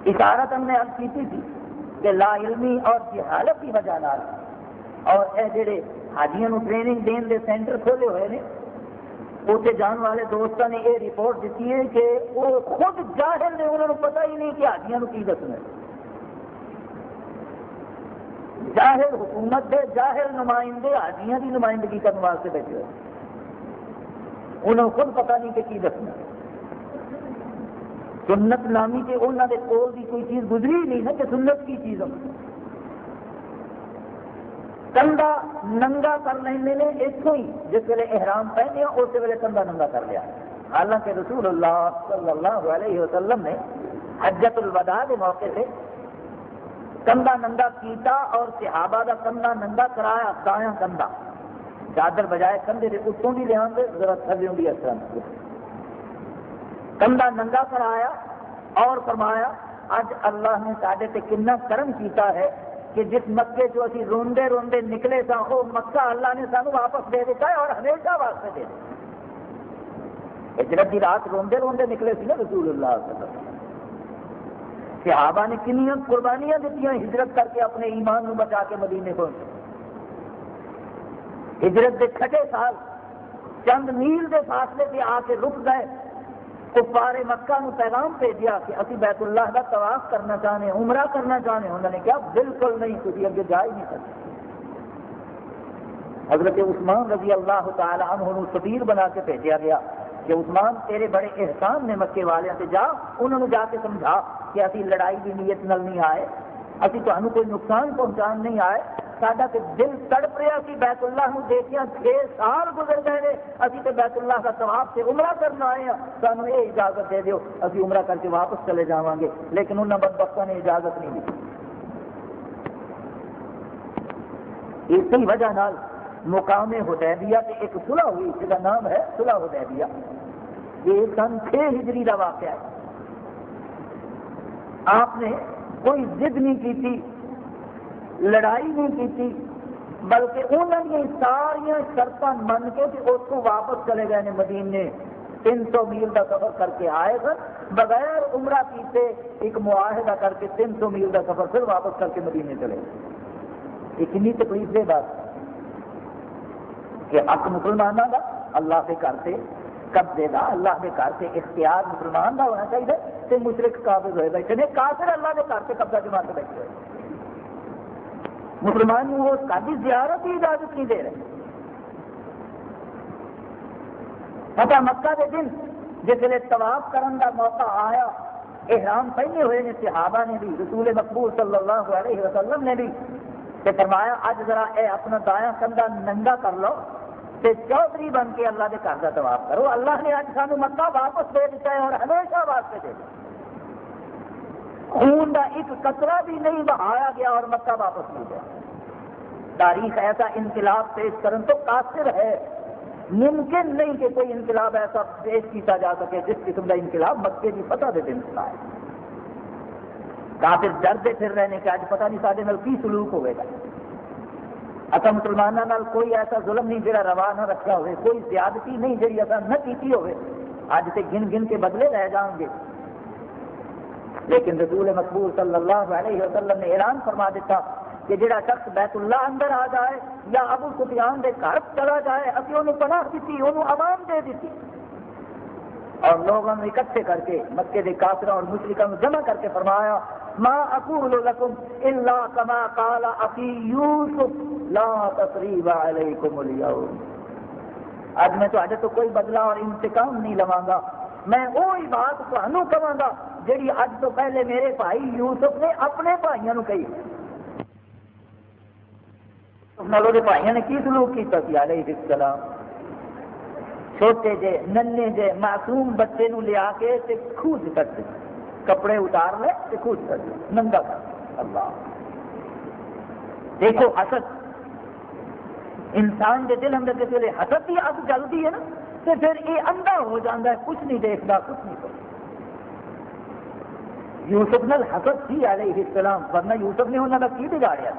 اشارت ہم نے اب کی تھی جی، کہ لا علمی اور جہالت کی وجہ نال۔ اور اے جڑے حاجیوں ٹریننگ دین دے سینٹر کھولے ہوئے نے اتنے جان والے دوستوں نے یہ رپورٹ دیتی ہے کہ وہ خود جاہل نے انہوں نے پتا ہی نہیں کہ حاجیوں کی دسنا جاہل حکومت دے، جاہل نمائندے حاجیاں کی نمائندگی کرنے واسطے بیٹھے ہوئے۔ انہوں خود پتا نہیں کہ کی دسنا سنت نامی کے انہوں نے کول کی کوئی چیز گزری ہی نہیں ہے کہ سنت کی چیز ہو کندھا ننگا کر لیں نے اتوں ہی، جس ویلے احرام پہنے اس ویلے کندھا ننگا کر لیا۔ حالانکہ رسول اللہ صلی اللہ علیہ وسلم نے حجت الوداع کے موقع سے کندھا ننگا کیتا اور صحابہ کا کندھا ننگا کرایا دایا کندھا چادر بجائے کندھے کے اتوں بھی لیا ذرا تھلے بھی اس طرح۔ کندھا ننگا کرایا اور فرمایا، اج اللہ نے سارے کنا کرم کیتا ہے کہ جس مکے چو اسی روندے روندے نکلے سا وہ مکہ اللہ نے سانو واپس دے دیتا ہے اور ہمیشہ واسطے دے دیتا ہجرت کی رات روندے روندے نکلے سی نا رسول اللہ صلی اللہ علیہ وسلم۔ صحابہ نے کنیاں، قربانیاں دیتی ہجرت کر کے اپنے ایمان نو بچا کے مدینے پہنچے۔ ہجرت کے چھٹے سال چند میل کے فاصلے سے آ کے رک گئے۔ کفار مکہ نو پیغام بھیجا کہ اسی بیت اللہ کا طواف کرنا چاہنے، عمرہ کرنا چاہنے، انہوں نے کیا بالکل نہیں تھی اگے جا ہی نہیں سکتے۔ حضرت عثمان رضی اللہ تعالی عنہ نو سفیر بنا کے بھیجا گیا کہ عثمان تیرے بڑے احسان نے مکے والے سے جا، انہوں نے جا کے سمجھا کہ اسی لڑائی کی نیت نل نہیں آئے ابھی تمہیں کوئی نقصان پہنچان نہیں آئے۔ ساڈا تو دل تڑپ رہا کہ بیت اللہ کو دیکھا چھ سال گزر گئے ہیں ابھی تو بیت اللہ کا سواب سے عمرہ کرنا آئے ہیں سانو یہ اجازت دے دیو ابھی عمرہ کر کے واپس چلے جا گے۔ لیکن انہوں بد بختوں نے اجازت نہیں دی۔ اسی وجہ نال مقام حدیبیہ کے ایک صلح ہوئی، جس کا نام ہے صلح حدیبیہ۔ یہ سن چھ ہجری کا واقعہ ہے۔ آپ نے کوئی ضد نہیں کی تھی لڑائی نہیں کی بلکہ انہوں نے ساریا شرط من کے اس کو واپس چلے گئے مدینے۔ تین سو میل کا سفر کر کے آئے سن، بغیر عمرہ کیتے ایک معاہدہ کر کے تین سو میل کا سفر پھر واپس کر کے مدینے چلے۔ گئے یہ کنی تکلیف دے بات کہ حق مسلمانوں کا اللہ کے گھر سے قبضے کا اللہ کے گھر سے اختیار مسلمان کا ہونا چاہیے تو مشرق قابض ہوئے بیٹھے کافر اللہ کے گھر سے قبضہ جما کے بیٹھے ہوئے۔ مسلمان وہ کبھی زیارت کی اجازت نہیں دے رہے۔ پتا مکہ کے دن جس ویلے طواف کرن کا موقع آیا، احرام پہنے ہوئے نے، صحابہ نے بھی، رسول مقبول صلی اللہ علیہ وسلم نے بھی کہ فرمایا، اج ذرا اے اپنا دایا کندھا ننگا کر لو تے چودھری بن کے اللہ کے گھر کا طواف کرو۔ اللہ نے اج سانو مکہ واپس دے دیتا ہے اور ہمیشہ واسطے دے دیا خون کا ایک قطرہ بھی نہیں بہایا گیا اور مکہ واپس نہیں گیا۔ تاریخ ایسا انقلاب پیش کرن تو قاصر ہے۔ ممکن نہیں کہ کوئی انقلاب ایسا پیش کیا جا سکے جس قسم کا انقلاب مکے کی فتح دے دن ہے کافر ڈرتے پھر رہنے کے اج پتہ نہیں سارے کی سلوک ہوئے گا۔ اصل مسلمانوں کوئی ایسا ظلم نہیں جڑا روا نہ رکھا ہوئے، کوئی زیادتی نہیں جی اصل نہ کیتی ہوئے۔ اج سے گن گن کے بدلے رہ جان گے۔ لیکن رسول مقبول صلی اللہ علیہ وسلم نے اعلان فرما دیتا کہ جڑا شخص بیت اللہ اندر آ جائے یا ابو سفیان دے گھر چلا جائے ابھی انہوں پناہ دیتی انہوں عوام دے دیتی۔ اور لوگوں نے اکٹھے کر کے مکے کے کافروں اور مشرقوں جمع کر کے فرمایا، ما اقول لكم الا كما قال اخي يوسف لا تقريب عليكم اليوم. اج میں تو تو کوئی بدلہ اور انتقام نہیں لواں گا۔ میں وہی بات تمہوں کہاں گا جی اج تو پہلے میرے بھائی یوسف نے اپنے بھائیوں کہی بھائی نے کی سلوک کیا علیہ السلام۔ چھوٹے جے ننے جے معصوم بچے نو لیا کے تے خوج کر دے۔ کپڑے اتار لے تے خوج کر دے۔ ننگا کر اللہ۔ دیکھو حسد۔ انسان کے دل اندر جس ویلے حسد کی اگ جلدی ہے نا؟ تو پھر یہ اندھا ہو جاتا ہے، کچھ نہیں دیکھتا کچھ نہیں کرتا یوسف نال حسد تھی علیہ السلام، ورنہ یوسف نے انہوں کا کی بگاڑیا؟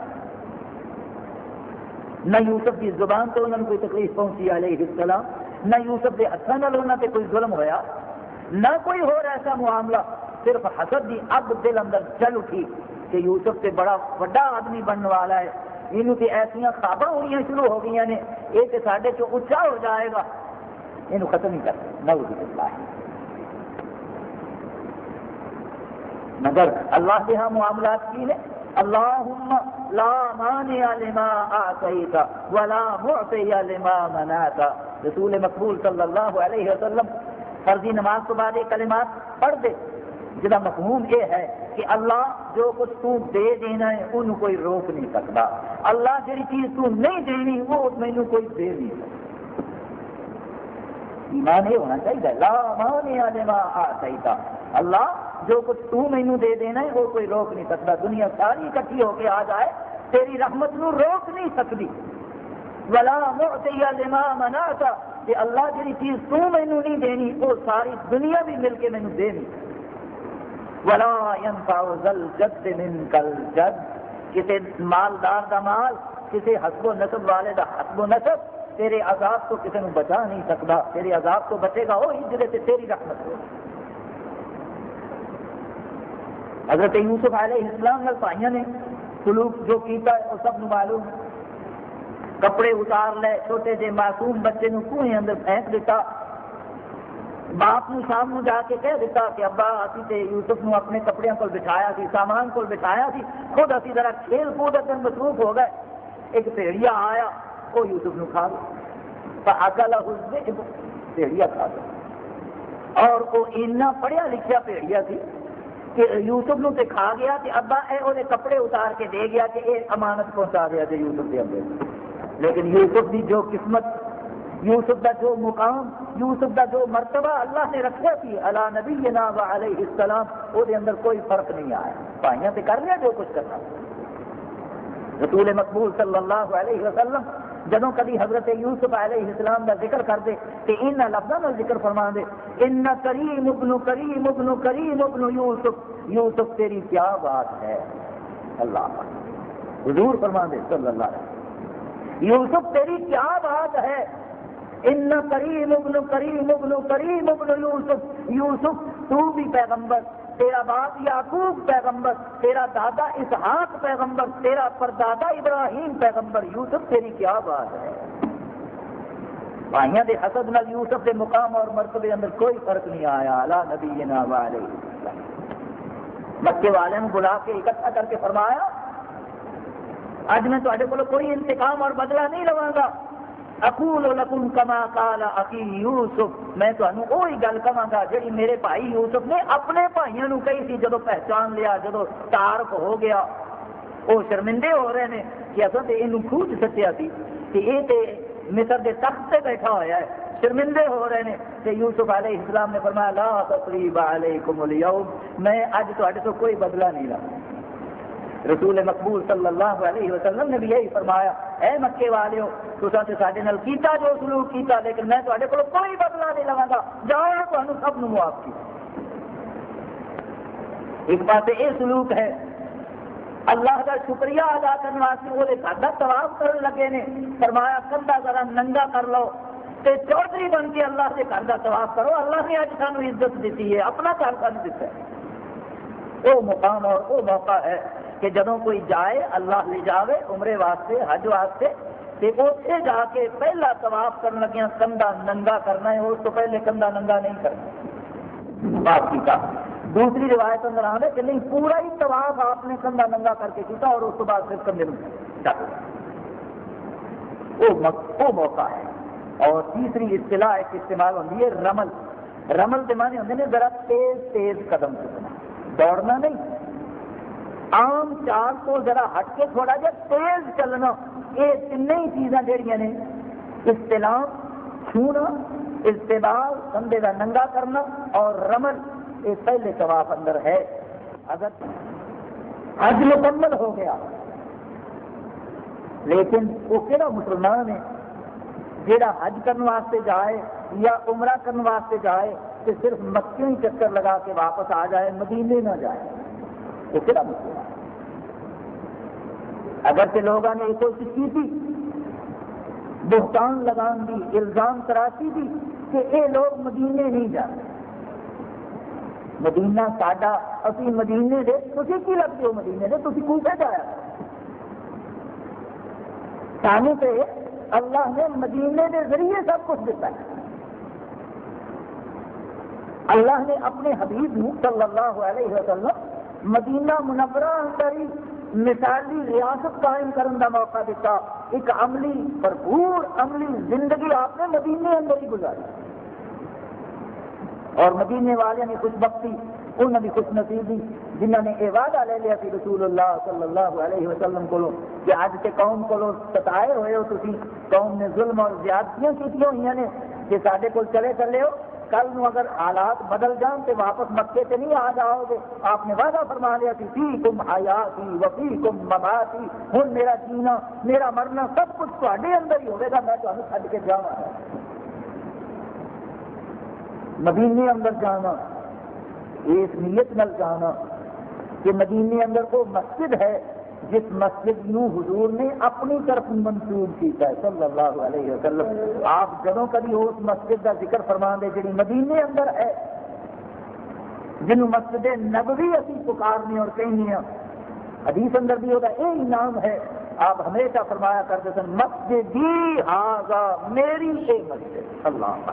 نہ یوسف کی زبان تو انہوں نے کوئی تکلیف پہنچی علیہ السلام، نہ یوسف کے ہاتھوں سے کوئی ظلم ہویا، نہ کوئی ہو ایسا معاملہ، صرف حسد کی اب دل اندر چل اٹھی کہ یوسف سے بڑا بڑا آدمی بننے والا ہے۔ یہ ایسا خواب ہونی شروع ہو گئی نے یہ تو سارے چ اچا ہو جائے گا۔ یہ ختم ہی کر نہ مگر اللہ کے ہاں معاملات کی نے اللہم لا مانع لما آتیت ولا معطی لما منعت رسول مقبول صلی اللہ علیہ وسلم فرضی نماز تو بعد یہ کلمات پڑھ دے. جہاں مفہوم یہ ہے کہ اللہ جو کچھ تو دے دینا ہے انہوں کوئی روک نہیں سکتا. اللہ جی چیز تو نہیں دینی، وہ مینو کوئی دے نہیں سکتا. ایمان یہ ہونا چاہیے۔ لا مانع لما آتیت اللہ جو کچھ تو مینو دے دینا ہے، وہ کوئی روک نہیں سکتا۔ دنیا ساری اکٹھی ہو کے آ جائے، تیری رحمت نو روک نہیں سکتی۔ ولا معطی لما منعت کہ اللہ جی چیز تو مینو نہیں دینی، وہ ساری دنیا بھی مل کے مینو دینی۔ ولا ينفع ذل جد من کل جد کسی مالدار دا مال کسی حسب و نسب والے دا حسب و نسب تیرے عذاب تو کسی نے بچا نہیں سکتا۔ تیرے عذاب تو بچے گا وہی جی تیری رحمت۔ ہو حضرت یوسف علیہ السلام نال بھائیوں نے سلوک جو کیتا ہے، وہ سب معلوم۔ کپڑے اتار لے، چھوٹے جے معصوم بچے نو کنویں اندر پھینک دیتا۔ باپ نو شام نو جا کے کہہ دیتا کہ ابا، اسی تے یوسف نو اپنے کپڑے کو بچھایا سی، سامان کو بچھایا سی۔ خود اسی ذرا کھیل کود اندر مصروف ہو گئے۔ ایک بھیڑیا آیا وہ یوسف نو کھا گیا اکل بھیڑیا کھا گیا اور وہ اتنا پڑھیا لکھیا بھیڑیا سی کہ یوسف نو تے کھا گیا تے ابا اے او کپڑے اتار کے دے گیا کہ اے امانت پہنچا گیا تے یوسف کے اندر۔ لیکن یوسف کی جو قسمت، یوسف کا جو مقام، یوسف کا جو مرتبہ اللہ نے رکھا سی اللہ نبی جناب علیہ السلام وہ اندر کوئی فرق نہیں آیا۔ بھائیاں تے کر لیا جو کچھ کرنا۔ رسول مقبول صلی اللہ علیہ وسلم جدو کدی حضرت یوسف علیہ السلام کا ذکر کر دے تو ان لفظوں کا ذکر فرما دے، ان کریم ابن کریم ابن کریم ابن یوسف یوسف تیری کیا بات ہے؟ اللہ حضور فرما دے، صلی اللہ علیہ وسلم۔ یوسف تیری کیا بات ہے؟ ان کریم ابن کریم ابن کریم ابن یوسف یوسف تو بھی پیغمبر۔ تیرا باپ یعقوب پیغمبر، تیرا دادا اسحاق پیغمبر، تیرا پردادا ابراہیم پیغمبر، یوسف تیری کیا بات ہے؟ بھائیوں دے حسد نال یوسف دے مقام اور مرتبے اندر کوئی فرق نہیں آیا لا نبی والے مکے والے بلا کے اکٹھا کر کے فرمایا اج میں تے کوئی انتقام اور بدلہ نہیں لوا گا۔ اقول لکم کما قال اخی یوسف، میں تمہیں وہی گل کہاں گا جی میرے بھائی یوسف نے اپنے بھائیوں کہی تھی جدو پہچان لیا جدو تعارف ہو گیا۔ وہ شرمندے ہو رہے ہیں کہ اصل تو یہ خوج سٹیا سی کہ یہ تو مصر کے تخت سے بیٹھا ہوا ہے۔ شرمندے ہو رہے ہیں۔ کہ یوسف علیہ السلام نے فرمایا، لا تقریب علیکم اليوم، میں اج تو کوئی بدلہ نہیں رہا رسول مقبول صلی اللہ علیہ وسلم نے بھی یہی فرمایا۔ اے مکے والے تو سارے کیتا جو سلوک کیتا، لیکن میں تے کو کوئی بدلا نہیں لوا گا۔ جاؤ تمہیں سب نو معاف کی ایک بات یہ سلوک ہے، اللہ کا شکریہ ادا کرنے واسطے وہ گھر کا طواف کرنے لگے نے۔ فرمایا کندھا ذرا ننگا کر لو تے چودھری بن کے اللہ سے گھر کا طواف کرو۔ اللہ نے اج سانو عزت دیتی ہے، اپنا گھر سان دیتا ہے۔ وہ مقام اور وہ موقع ہے۔ کہ جدو کوئی جائے، اللہ لے جاوے عمرے واسطے، حج واسطے، تے اتنے جا کے پہلا طواف کرنے لگیا کندھا ننگا کرنا ہے، اس تو پہلے کندھا ننگا نہیں کرنا۔ باقی کا دوسری روایت اندر آ کہ نہیں، پورا ہی طواف آپ نے کندھا ننگا کر کے کیتا اور اس کے بعد پھر کندھے میں وہ موقع ہے۔ اور تیسری اصطلاح ایک استعمال ہوتی ہے رمل۔ رمل کے معنی ہوتے ہیں ذرا تیز تیز قدم چکنا۔ دوڑنا نہیں عام چار تو ذرا ہٹ کے تھوڑا جا تیز چلنا، یہ تین ہی چیزاں جہیا نے۔ استعلام چھونا، استعمال کندھے کا ننگا کرنا اور رمن یہ پہلے طواف اندر ہے۔ اگر حج مکمل ہو گیا، لیکن وہ کہڑا مسلمان ہے جہاں حج کرنے واسطے جائے یا عمرہ کرنے واسطے جائے، کہ صرف مکے ہی چکر لگا کے واپس آ جائے، مدینے نہ جائے۔ یہ کہڑا مسئلہ اگر سے لوگوں نے یہ کوشش کی تھی، بہتان لگان دی، الزام تراشی دی کہ اے لوگ مدینے نہیں جاتے مدینہ ساڈا، اسی مدینے دے تھی کی لگتے ہو مدینے دے؟ تھی کوفے جایا؟ سانو سے اللہ نے مدینے دے ذریعے سب کچھ دیتا ہے۔ اللہ نے اپنے حبیب صلی اللہ علیہ وسلم مدینہ منورہ اندر ہی مثالی ریاست قائم کرنے کا موقع دیتا ایک عملی بھرپور عملی زندگی آپ نے مدینے اندر ہی گزاری۔ اور مدینے والے نے خوش بختی، انہوں نے خوش نصیبی، جنہوں نے یہ وعدہ لے لیا کہ رسول اللہ صلی اللہ علیہ وسلم کو، کہ اج کے قوم کو ستائے ہوئے ہو تھی قوم نے ظلم اور زیادتیاں کی ہوئی نے، کہ سارے کو چلے چلے ہو کل نو اگر حالات بدل جان تو واپس مکے سے نہیں آ جاؤ گے، آپ نے وعدہ فرما لیا کہ فی کم حیاتی وفی کم مماتی۔ ہوں میرا جینا، میرا مرنا سب کچھ تے اندر ہی ہوگا میں تمہیں چڈ کے جا مدینے اندر جانا اس نیت نل جانا کہ مدینے اندر وہ مسجد ہے جس مسجد نو حضور نے اپنی طرف منسوخ کیا صلی اللہ علیہ وسلم۔ آپ جدوں کبھی اس مسجد کا ذکر فرما دے جی مدینے اندر ہے جن مسجد نبوی اسی پکارنے اور کہنے ہیں حدیث اندر بھی ہوتا یہ نام ہے۔ آپ ہمیشہ فرمایا کرتے سن، مسجد ہاگا میری اے مسجد۔ اللہ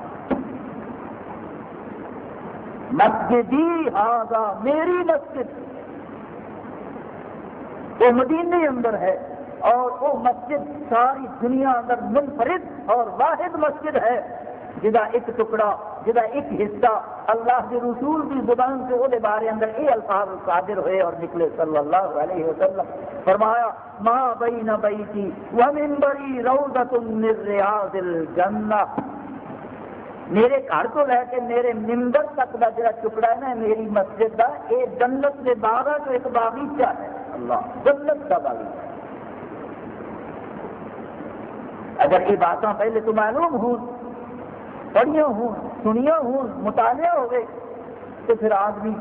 مسجدی ہاگا میری مسجد۔ وہ مدینے اندر ہے اور وہ مسجد ساری دنیا اندر منفرد اور واحد مسجد ہے۔ جدا ایک ٹکڑا جدا ایک حصہ اللہ کے رسول کی زبان سے وہ بارے اندر یہ الفاظ قادر ہوئے اور نکلے صلی اللہ علیہ وسلم۔ فرمایا ماں بئی نہ بئی تھی وہ ممبری روزت ریاض الجنہ میرے گھر کو لے کے میرے ممبر تک کا جڑا ٹکڑا ہے نا، میری مسجد کا یہ جنت کے باغ جو ایک باغیچہ ہے۔ اللہ، جنت کا باغیچہ اگر یہ باتیں پہلے تو معلوم ہوں پڑھیا ہوں سنیا ہوں، مطالعہ ہوئے تو پھر آدمی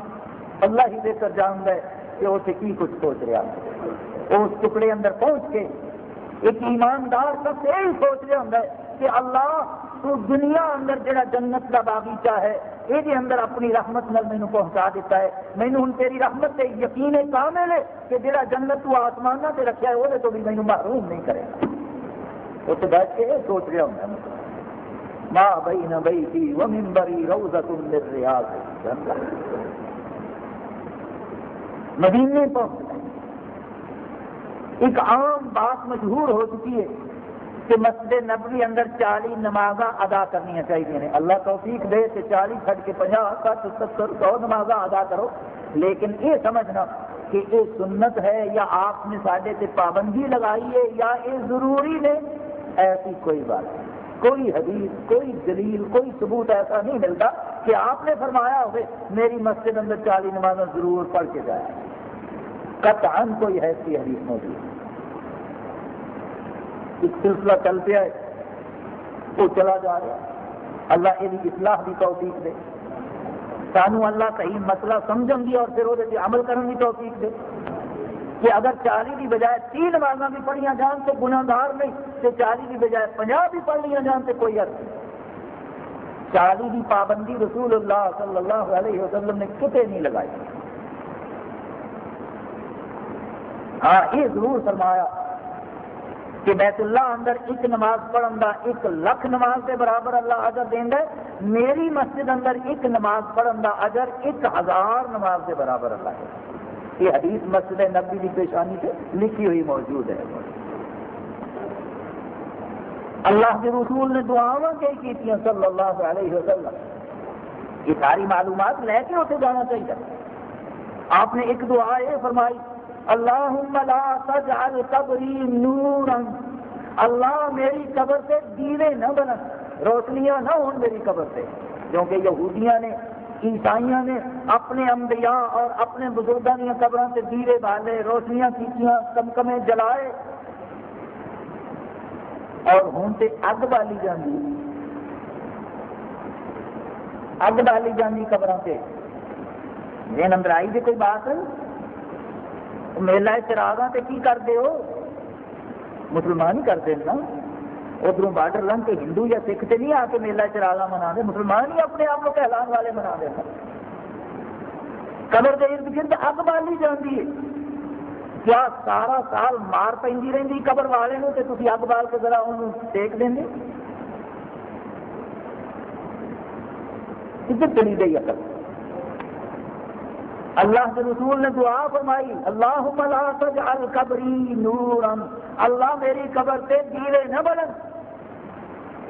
اللہ ہی دے کر جان ہے کہ وہ کی کچھ سوچ رہا ہے۔ اس ٹکڑے اندر پہنچ کے ایک ایماندار سب یہی سوچ رہا ہوں کہ اللہ تو دنیا اندر جڑا جنت کا باغیچہ ہے یہ اندر اپنی رحمت نل مینو پہنچا دیتا ہے۔ مینو ہوں تیری رحمت سے یقین کامل ہے کہ جڑا جنت تو آسمان سے رکھا ہے وہ تو بھی مینو محروم نہیں کرے گا۔ تو بیٹھ کے سوچ رہا ہوں ماں بھائی نہ بھائی تھی وہ ممبری مدینے پہنچ ایک عام بات مشہور ہو چکی ہے۔ کہ مسجد نبوی اندر چالی نماز ادا کرنی چاہیے اللہ توفیق دے کہ چالی چھٹ کے پناہ سات ستر، سو نماز ادا کرو۔ لیکن یہ سمجھنا کہ یہ سنت ہے یا آپ نے سارے سے پابندی لگائی ہے یا یہ ضروری نے ایسی کوئی بات نہیں۔ کوئی حدیث، کوئی دلیل، کوئی ثبوت ایسا نہیں ملتا کہ آپ نے فرمایا ہوئے، میری مسجد اندر چالی نماز ضرور پڑھ کے جائے قطعا کوئی ایسی حدیث موجود ہے ایک سلسلہ چل پیا ہے وہ چلا جا رہا اللہ یہ اصلاح کی توفیق دے۔ سانو اللہ صحیح مسئلہ سمجھن دی اور پھر وہ عمل کرنے کی توفیق دے۔ کہ اگر چالی کی بجائے تین نمازاں بھی پڑھیاں جان تو گناہگار نہیں تو چالی کی بجائے پناہ بھی پڑھ لیا جان تو کوئی عرض نہیں۔ چالی کی پابندی رسول اللہ صلی اللہ علیہ وسلم نے کتے نہیں لگائی۔ ہاں یہ ضرور فرمایا۔ کہ بیت اللہ اندر ایک نماز پڑھن کا ایک لکھ نماز کے برابر اللہ اجر دینا ہے، میری مسجد اندر ایک نماز پڑھن کا اجر ایک ہزار نماز کے برابر اللہ ہے یہ حدیث مسجد نبی کی پیشانی سے لکھی ہوئی موجود ہے۔ اللہ کے رسول نے دعاواں کئی کی صلی اللہ علیہ وسلم۔ یہ ساری معلومات لے کے اتنے جانا چاہیے۔ آپ نے ایک دعا یہ فرمائی اللہم لا تجعل قبری نورا۔ اللہ میری قبر سے دیوے نہ بنن روشنیاں نہ ہون میری قبر سے۔ کیونکہ یہودیاں نے، عیسائیاں نے اپنے انبیاء اور اپنے بزرگوں دیا قبروں سے دیوے بالے روشنیاں کیتیاں کم جلائے۔ اور ہوں سے اگ بالی جاندی۔ اگ بالی جاندی قبروں سے۔ یہ نمبر آئی جی کوئی بات ہے؟ میلہ چراغاں تے کی کرتے ہو مسلمان ہی کرتے نا ادھر بارڈر لنگ کے ہندو یا سکھ سے نہیں آ کے میلہ چراغا منا دے مسلمان ہی اپنے آپ کو کہلان والے منا دے قبر کے ارد گرد اگ بالی جاتی ہے کیا سارا سال مار پہ رہی قبر والے نو تھی اگ بال کے ذرا انہوں دیکھ دیں کدھر چلی گئی اکل اللہ کے رسول نے دعا فرمائی اللہ تجعل قبری نورا، اللہ میری قبر سے دیوے نہ بنن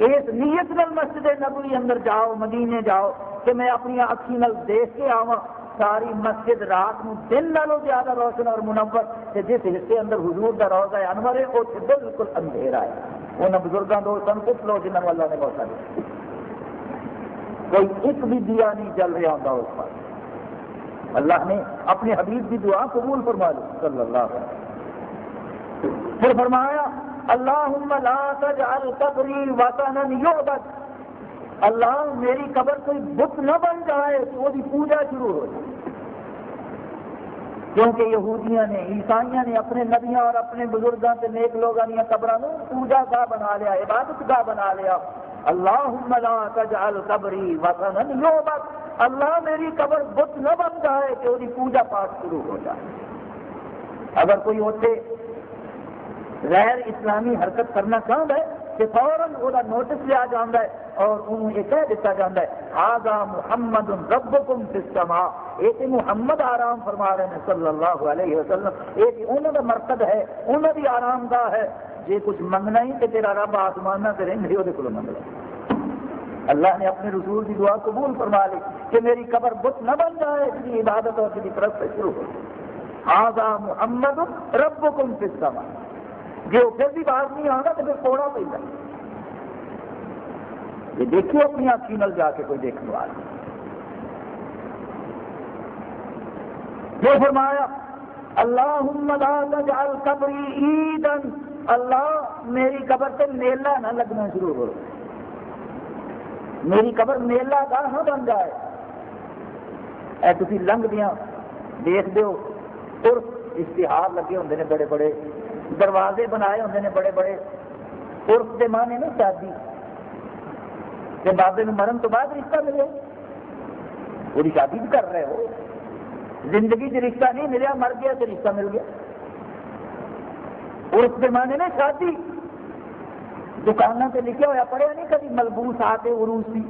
اس نیت نل مسجد نبوی اندر جاؤ، مدینے جاؤ کہ میں اپنی اکھی نل دیکھ کے آواں۔ ساری مسجد رات میں دن نالوں زیادہ روشن اور منور، کہ جس حصے اندر حضور کا روزہ انور ہے، وہ بالکل اندھیرا ہے۔ انہوں بزرگوں دوستوں کچھ لو جنہوں اللہ نے بہت سارے۔ کوئی ایک بھی دیا نہیں چل رہا ہوتا اس پر اللہ نے اپنے حبیب کی دعا قبول فرما لی۔ صلی اللہ علیہ وسلم پھر فرمایا اللہم لا تجعل قبری وطنا یعبد اللہ میری قبر کوئی بت نہ بن جائے تو وہ پوجا شروع ہو جائے۔ کیونکہ یہودیاں نے عیسائیاں نے اپنے نبیاں اور اپنے بزرگوں سے نیک لوگوں دیا قبر پوجا گاہ بنا لیا عبادت گاہ بنا لیا۔ اللہ لا تجعل قبری وطنا یعبد۔ اللہ میری قبر بت نہ بن جائے کہ وہ پوجا پاٹ شروع ہو جائے۔ اگر کوئی ہوتے غیر اسلامی حرکت کرنا چاہتا ہے کہ فوراً وہ نوٹس لیا جاتا ہے اور انہوں یہ کہہ دیتا جاتا ہے آگا محمد ربکم فی السماء یہ کہ محمد آرام فرما رہے ہیں صلی اللہ علیہ وسلم۔ یہ کہ انہوں کا مرکز ہے، انہوں کی آرام گاہ ہے۔ جی کچھ منگنا ہی تو تیرا رب آسمان سے رہے وہ کو منگ لے اللہ نے اپنے رسول کی دعا قبول فرما لی کہ میری قبر بت نہ بن جائے، اس کی عبادت اور اس طرف سے شروع ہو۔ آگا محمد ربکم فی السماء۔ جی وہ پھر بھی باہر نہیں آگا تو پھر کوڑا پہ یہ دیکھو اپنی آخی نل جا کے کوئی دیکھنے والا۔ جو فرمایا اللہ قبری عیدن اللہ، میری قبر سے میلہ نہ لگنا شروع ہو میری قبر میلہ کا نہ بن جائے۔ اے تھی لنگ دیا دیکھ دو اشتہار لگے ہوں نے بڑے بڑے، دروازے بنائے ہوتے ہیں بڑے بڑے۔ عرف کے مانے نہیں شادی کہ بابے میں مرن تو بعد رشتہ ملے۔ پوری شادی بھی کر رہے ہو۔ زندگی سے رشتہ نہیں ملیا، مر گیا تو رشتہ مل گیا۔ عرف کے مانے نے شادی۔ دکانوں سے لکھا ہوا پڑھیا نہیں کبھی ملبوس آتے عروسی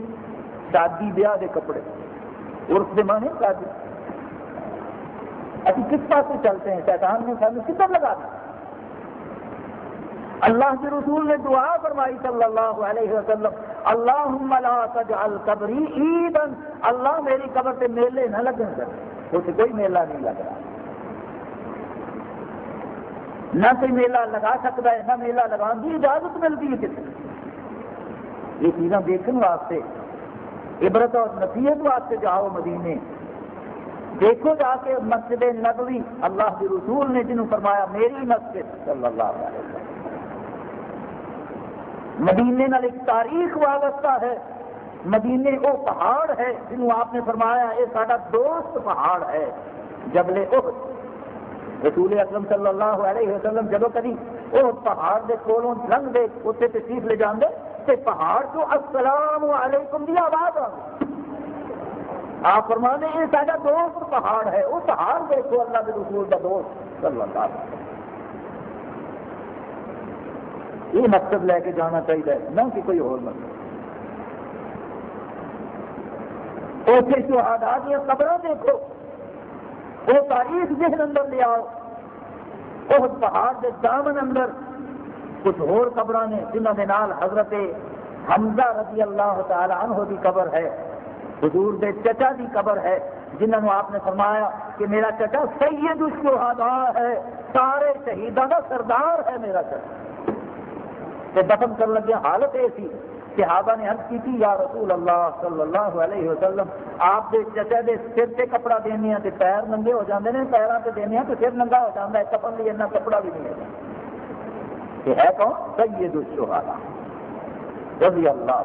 شادی بیاہ کے کپڑے عرف کے مانے شادی ابھی کس پاس سے چلتے ہیں شیطان نے سانو کدھر لگا دیا اللہ کے رسول نے دعا فرمائی صلی اللہ علیہ وسلم اللہ لا تجعل قبری عیدن اللہ میری قبر سے میلے نہ لگن کر کچھ کوئی میلہ نہیں لگ رہا نہ کوئی میلہ لگا سکتا ہے، نہ میلہ لگان کی اجازت ملتی ہے کسی یہ چیزاں دیکھنے واسطے، عبرت اور نصیحت واسطے جاؤ مدینے۔ دیکھو جا کے مسجد نبوی، اللہ کے رسول نے جنہوں فرمایا، میری مسجد۔ صلی اللہ علیہ وسلم۔ مدینے نال ایک تاریخ وابستہ ہے۔ مدینے وہ پہاڑ ہے جنہوں آپ نے فرمایا، یہ سارا دوست پہاڑ ہے، جبل احد۔ رسول اکرم صلی اللہ علیہ وسلم جب کبھی وہ پہاڑ کے کولوں لنگ دے اتنے تشریف لے جاندے، تے پہاڑ تو السلام علیکم دی آواز آ آپ فرمانے یہ سارا دوست پہاڑ ہے وہ پہاڑ دیکھو اللہ کے رسول کا دوست صلی اللہ علیہ وسلم۔ یہ مقصد لے کے جانا چاہیے، نہ کہ کوئی اور مقصد۔ اسے شہادا دیا قبر دیکھو، وہ تاریخ ذہن اندر لے آؤ۔ اس پہاڑ کے دامن اندر کچھ اور قبر نے جنہوں کے نال حضرت حمزہ رضی اللہ تعالی عنہ کی قبر ہے، حضور دے چچا کی قبر ہے، جنہوں نے آپ نے فرمایا کہ میرا چچا سید الشہداء ہے، سارے شہیدوں کا سردار ہے میرا چچا۔ کہ دفن کر لگے حالت یہ سی صحابہ نے حد کی تھی، یا رسول اللہ صلی اللہ علیہ وسلم، آپ کے چچا دے سر سے کپڑا دینے ہیں پیر ننگے ہو جاتے ہیں پیروں سے دینے ہیں تو سر ننگا ہو جاتا ہے کپن لیے اتنا کپڑا بھی نہیں ہے۔ کہ ہے کون؟ سید الشہداء، رضی اللہ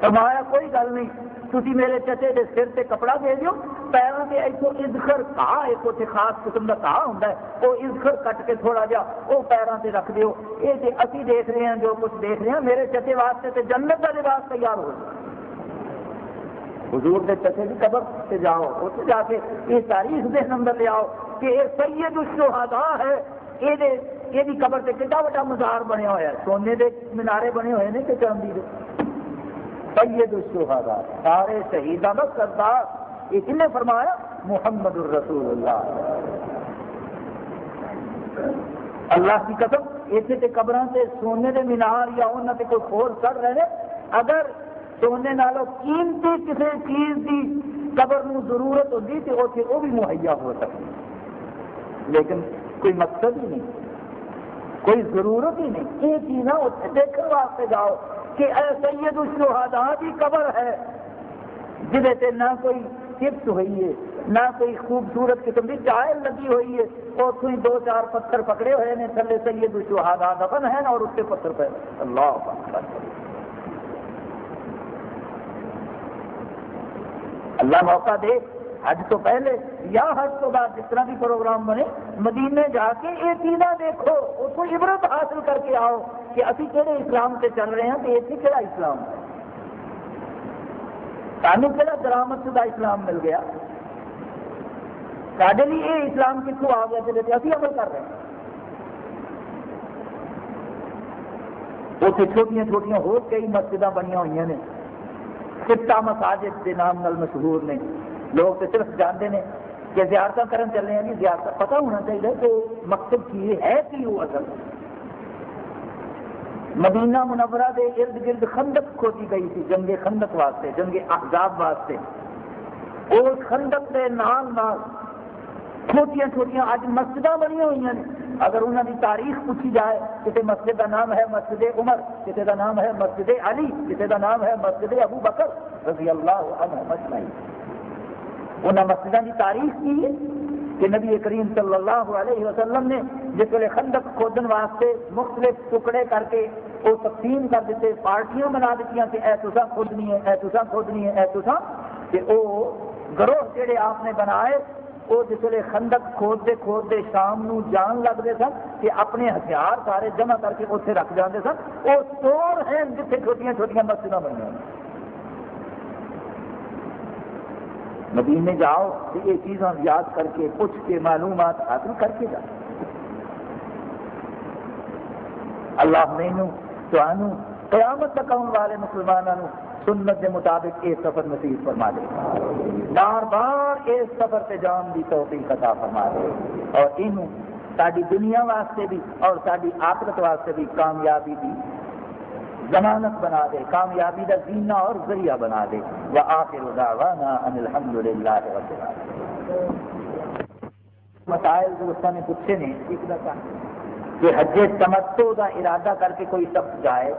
فرمایا، کوئی گل نہیں تھی میرے چچے دے سر سے کپڑا دے دیو پیروں سے اتوں ازخر کہا ایک اتنے خاص قسم کا کہا ہوں وہ ازخر کٹ کے تھوڑا جا وہ پیروں سے رکھ دیو۔ یہ جی ابھی دیکھ رہے ہیں، جو کچھ دیکھ رہے ہیں، میرے چچے واسطے تو جنت کا لباس تیار ہو جائے حضور کے چچے کی قبر سے جاؤ اتنے جا کے یہ تاریخ دن اندر لے آؤ کہ یہ سید الشہداء ہے۔ یہ یہ قبر سے کتا وا مزار بنیا ہوا ہے۔ سونے کے مینارے بنے ہوئے ہیں کہ چاندی کے سید الشہداء، سارے شہیدان کا سردار۔ یہ کن فرمایا؟ محمد الرسول اللہ۔ اللہ کی قسم اتنے قبر سے سونے کے مینار یا انہوں نے کوئی کھول کر رہے ہیں اگر سونے نالوں قیمتی کسی چیز کی قبر نو ضرورت ہوتی تو اتنے وہ بھی مہیا ہو سکتی لیکن کوئی مقصد ہی نہیں، کوئی ضرورت ہی نہیں۔ یہ چیزاں اتنے دیکھنے واسطے جاؤ کہ اے سید الشہداء کی قبر ہے جہے سے نہ کوئی چپس ہوئی ہے؟ نہ کوئی خوبصورت قسم کی چائے لگی ہوئی ہے اتوں ہی دو چار پتھر پکڑے ہوئے ہیں تھلے سید الشہداء دفن ہے اور اس کے پتھر پہ۔ اللہ اللہ موقع دے۔ حج تو پہلے یا حج تو بعد جس طرح بھی پروگرام بنے، مدینے جا کے یہ چیزاں دیکھو، اس کو عبرت حاصل کر کے آؤ کہ ابھی کہڑے اسلام سے چل رہے ہیں تو اتنے کہڑا اسلام؟ ہے سانو کہڑا درامد شدہ اسلام مل گیا۔ سارے لیے یہ اسلام کتوں آ گیا جی ابھی عمل کر رہے ہیں۔ اتنے چھوٹیاں چھوٹیاں ہو کئی مسجد بنیا ہوئی نے۔ سٹا مساجد کے نام نال مشہور نے۔ لوگ تو صرف جانتے ہیں کہ زیارت کرن چلے ہیں زیارت پتا ہونا چاہیے کہ مقصد کی ہے کہ وہ اصل؟ مدینہ منورہ دے ارد گرد خندق کھوتی گئی تھی، جنگ خندق واسطے، جنگ احزاب واسطے۔ اس خندق کے نام نال چھوٹیاں چھوٹیاں اج مسجد بنی ہوئی ہیں اگر انہوں کی تاریخ پوچھی جائے کسی مسجد کا نام ہے مسجد عمر کسی کا نام ہے مسجد علی کسی کا نام ہے مسجد ابو بکر رضی اللہ عنہ مجمعی انہیں مسجد کی تاریخ کی ہے؟ کہ نبی کریم صلی اللہ علیہ وسلم نے جس ویلے خندق کھودن واسطے مختلف ٹکڑے کر کے وہ تقسیم کر دیتے، پارٹیاں بنا دیتی کہ اے تسا کھودنی ہے، اے تسا کھودنی ہے، اے تسا کہ وہ گروہ جہے آپ نے بنائے، وہ جس ویلے خندق کھودتے کھودتے شام نو جان لگتے سن کہ اپنے ہتھیار سارے جمع کر کے اتنے رکھ جاتے سن۔ وہ چور ہیں جتنے چھوٹیاں چھوٹیاں مسجد بنی مدینے جاؤ تو یہ چیزاں یاد کر کے، پوچھ کے، معلومات حاصل کر کے جاؤ۔ اللہ مینو تو قیامت تک آنے والے مسلمانوں سنت کے مطابق یہ سفر نصیب فرما دے۔ بار بار اس سفر سے جان کی توفیق عطا فرما دے۔ اور یہ ساری دنیا واسطے بھی اور ساری آخرت واسطے بھی کامیابی دی۔ ضمانت بنا دے، کامیابی کا زینہ اور ذریعہ بنا دے۔ وہ آخر دعوانا ان الحمد للہ رب مسائل دوستوں نے پوچھے نے ایک دفعہ۔ کہ حج تمتو کا ارادہ کر کے کوئی شخص جائے،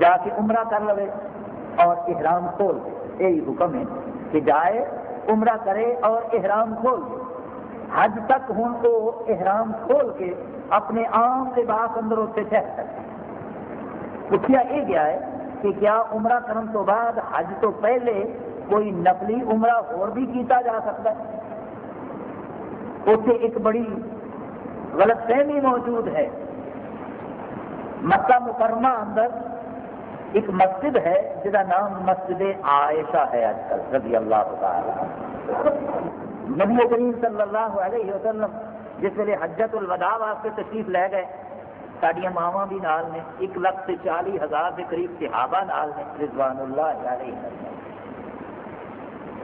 جا کے عمرہ کر لے اور احرام کھول دے۔ یہی حکم ہے کہ جائے، عمرہ کرے اور احرام کھول دے۔ حج تک ہوں وہ احرام کھول کے اپنے عام لباس اندر اتنے ٹھہر سکتے پوچھا یہ گیا ہے کہ کیا عمرہ کرنے تو بعد حج تو پہلے کوئی نقلی عمرہ اور بھی کیتا جا سکتا ہے؟ اتنے ایک بڑی غلط فہمی موجود ہے۔ مکہ مکرمہ اندر ایک مسجد ہے جہاں نام مسجد عائشہ ہے آج کل رضی اللہ تعالی نبی کریم صلی اللہ علیہ وسلم جس ویلے حجت الوداع واسطے تشریف لے گئے سڈیا ماوا بھی نال نے، ایک لاکھ سے چالی ہزار کے قریب صحابہ نال نے رضوان اللہ علیہ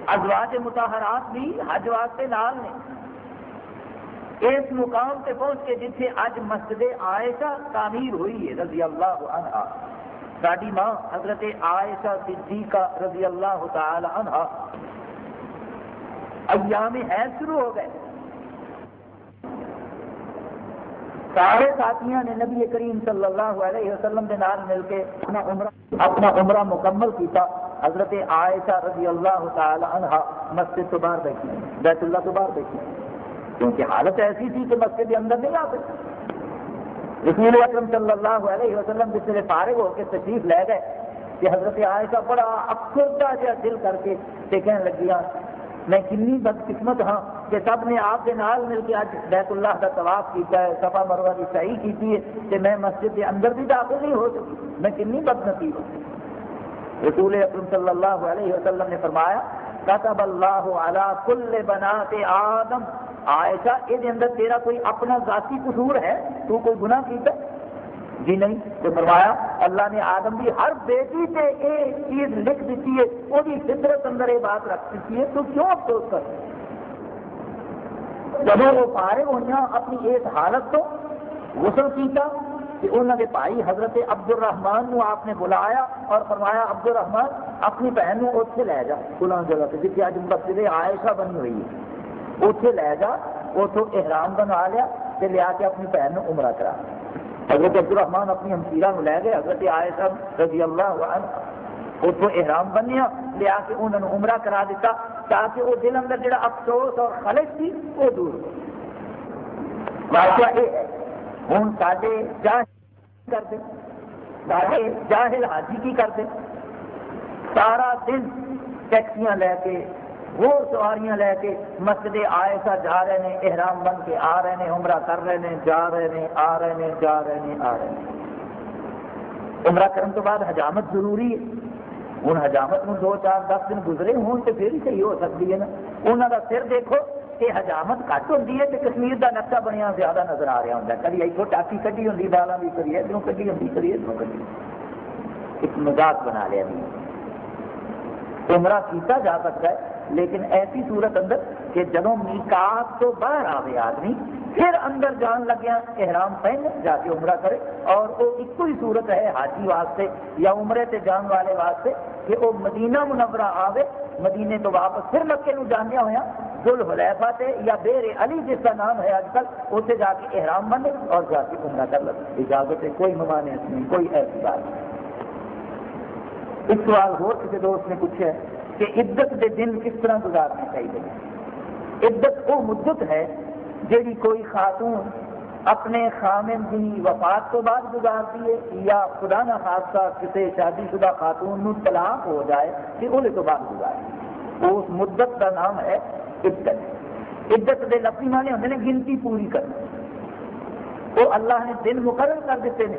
ازواج متحرات بھی حج واسطے نال نے۔ اس مقام سے پہنچ کے جتنے اج مسجد عائشہ تعمیر ہوئی ہے، رضی اللہ عنہ۔ ساری ماں حضرت عائشہ صدیقہ رضی اللہ تعالی عنہ ایام ہے شروع ہو گئے۔ سارے ساتھیوں نے نبی کریم صلی اللہ علیہ وسلم کے نال مل کے اپنا عمرہ اپنا عمرہ مکمل کیتا۔ حضرت عائشہ رضی اللہ تعالی عنہ مسجد تو باہر بیٹھی۔ بیت اللہ تو باہر بیٹھی۔ کیونکہ حالت ایسی تھی کہ مسجد کے اندر نہیں آ سکتی رسول اکرم صلی اللہ علیہ وسلم جس سے فارغ ہو کے تشریف لے گئے کہ حضرت عائشہ بڑا افسردہ جہاں دل کر کے دیکھنے لگیا میں کنی بدقسمت ہاں کہ سب نے آپ کے نال مل کے اج بیت اللہ کا طواف کیتا ہے سفا مروا کی صحیح کی ہے کہ میں مسجد کے اندر بھی داخل نہیں ہو سکی۔ میں کنی بد نصیب ہوں۔ رسول اکرم صلی اللہ علیہ وسلم نے فرمایا، کتب اللہ علی کل بنات آدم۔ عائشہ، یہ اندر تیرا کوئی اپنا ذاتی قصور ہے؟ تو کوئی گناہ کیتا ہے؟ جی نہیں، تو فرمایا، اللہ نے آدم کی ہر بیٹی سے یہ چیز لکھ دیتی ہے، وہ بھی فطرت اندر یہ بات رکھ دیتی ہے، تو کیوں افسوس کر جب وہ فارغ ہوئی اپنی اس حالت تو غسل کیتا، کہ انہوں نے بھائی حضرت عبد الرحمان نو آپ نے بلایا، اور فرمایا عبد الرحمان اپنی بہن نو اتنے لے جا، فلاں جگہ سے جتنے اج مسجد عائشہ بنی ہوئی ہے۔ اتنے لے جا اتوں احرام بنا لیا لیا کے اپنی بہن نو عمرہ کرا حضرت عبد الرحمان اپنی ہمشیرہ نو لے گئے، حضرت آئے عائشہ رضی اللہ عنہ اتوں احرام بنیا لیا کے انہوں نے عمرہ کرا دیتا تاکہ وہ دل اندر جڑا افسوس اور خلش تھی وہ دور واقعہ یہ ہے ہوں سارے جاہل کرتے سارے جاہل حاجی کی کرتے سارا دن ٹیکسیاں لے کے وہ سواریاں لے کے مسجد آئے جا رہے ہیں، احرام بن کے آ رہے ہیں، عمرہ کر رہے ہیں، جا رہے ہیں، آ رہے ہیں، جا رہے ہیں، آ رہے ہیں۔ عمرہ کرنے تو بعد حجامت ضروری ہے۔ ہوں حجامت میں دو چار دس دن گزرے ہوں تو پھر ہی صحیح ہو سکتی ہے نا۔ انہوں کا سر دیکھو کہ حجامت گھٹ ہوتی ہے تو کشمیر کا نقشہ بنیا زیادہ نظر آ رہا ہوں کبھی اتوں ٹاکی کٹی ہوں بالا بھی کری ادھر کٹی ہوں کری ادھر کٹی ایک مزاق بنا لیا بھی۔ عمرہ کیتا جا سکتا ہے لیکن ایسی صورت اندر کہ جدوں میکات تو باہر آئے آدمی، پھر اندر جان لگیا احرام پہن، جا کے عمرہ کرے۔ اور وہ ایک ہی صورت ہے حاجی واسطے یا عمرے سے جان والے واسطے کہ وہ مدینہ منورہ آوے، مدینے تو واپس پھر مکے نو جانیا ہوا ذل حلیفہ سے یا بیر علی جس کا نام ہے آج کل اسے جا کے احرام بنے اور جا کے عمرہ کر لگے اجازت ہے، کوئی ممانعت نہیں، کوئی ایسی بات نہیں۔ ایک سوال ہو کسی دوست نے پوچھا ہے۔ کہ عدت کے دن کس طرح گزارنے چاہیے؟ عدت وہ مدت ہے جیڑی کوئی خاتون اپنے خامن کی وفات تو بعد گزارتی ہے یا خدا نہ خاصہ کسی شادی شدہ خاتون نو طلاق ہو جائے کہ وہ تو بعد گزارے۔ اس مدت کا نام ہے عدت۔ عدت کے لفظی مانے ہوتے ہیں گنتی پوری کرنا۔ وہ اللہ نے دن مقرر کر دیتے ہیں۔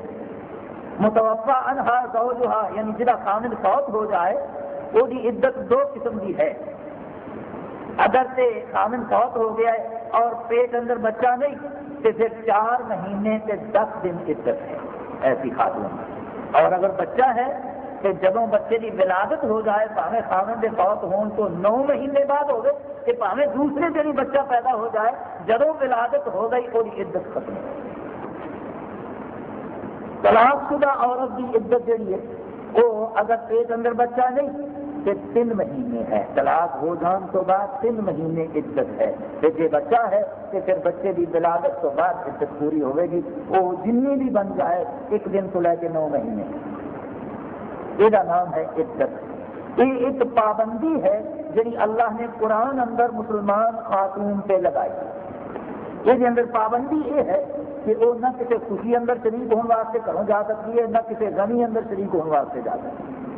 متوفا انہا زوجہا یعنی جہاں خامد فوت ہو جائے وہ عدت دو قسم کی ہے۔ اگر سے خامن فوت ہو گیا ہے اور پیٹ اندر بچہ نہیں، تو پھر چار مہینے سے دس دن عدت ہے۔ ایسی خاتون۔ اور اگر بچہ ہے کہ جب بچے کی ولادت ہو جائے پاوے خامن کے فوت ہون تو نو مہینے بعد ہو گئے کہ پاوے دوسرے دن ہی بچہ پیدا ہو جائے۔ جب ولادت ہو گئی وہ عدت ختم۔ طلاق شدہ عورت کی عدت جہی ہے، وہ اگر پیٹ اندر بچہ نہیں کہ تین مہینے ہے۔ طلاق ہو جان تو بعد تین مہینے عدت ہے۔ جی بچہ ہے کہ پھر بچے کی ولادت تو بعد عدت پوری ہوئے گی۔ وہ جنی بھی بن جائے، ایک دن تو لے کے نو مہینے۔ یہ نام ہے عدت۔ یہ ایک پابندی ہے جی اللہ نے قرآن اندر مسلمان خاتون پہ لگائی۔ یہ اندر پابندی یہ ہے کہ وہ نہ کسی خوشی اندر شریک ہونے واسطے گھروں جا سکتی ہے، نہ کسی غمی اندر شریک ہونے واسطے جا سکتی ہے۔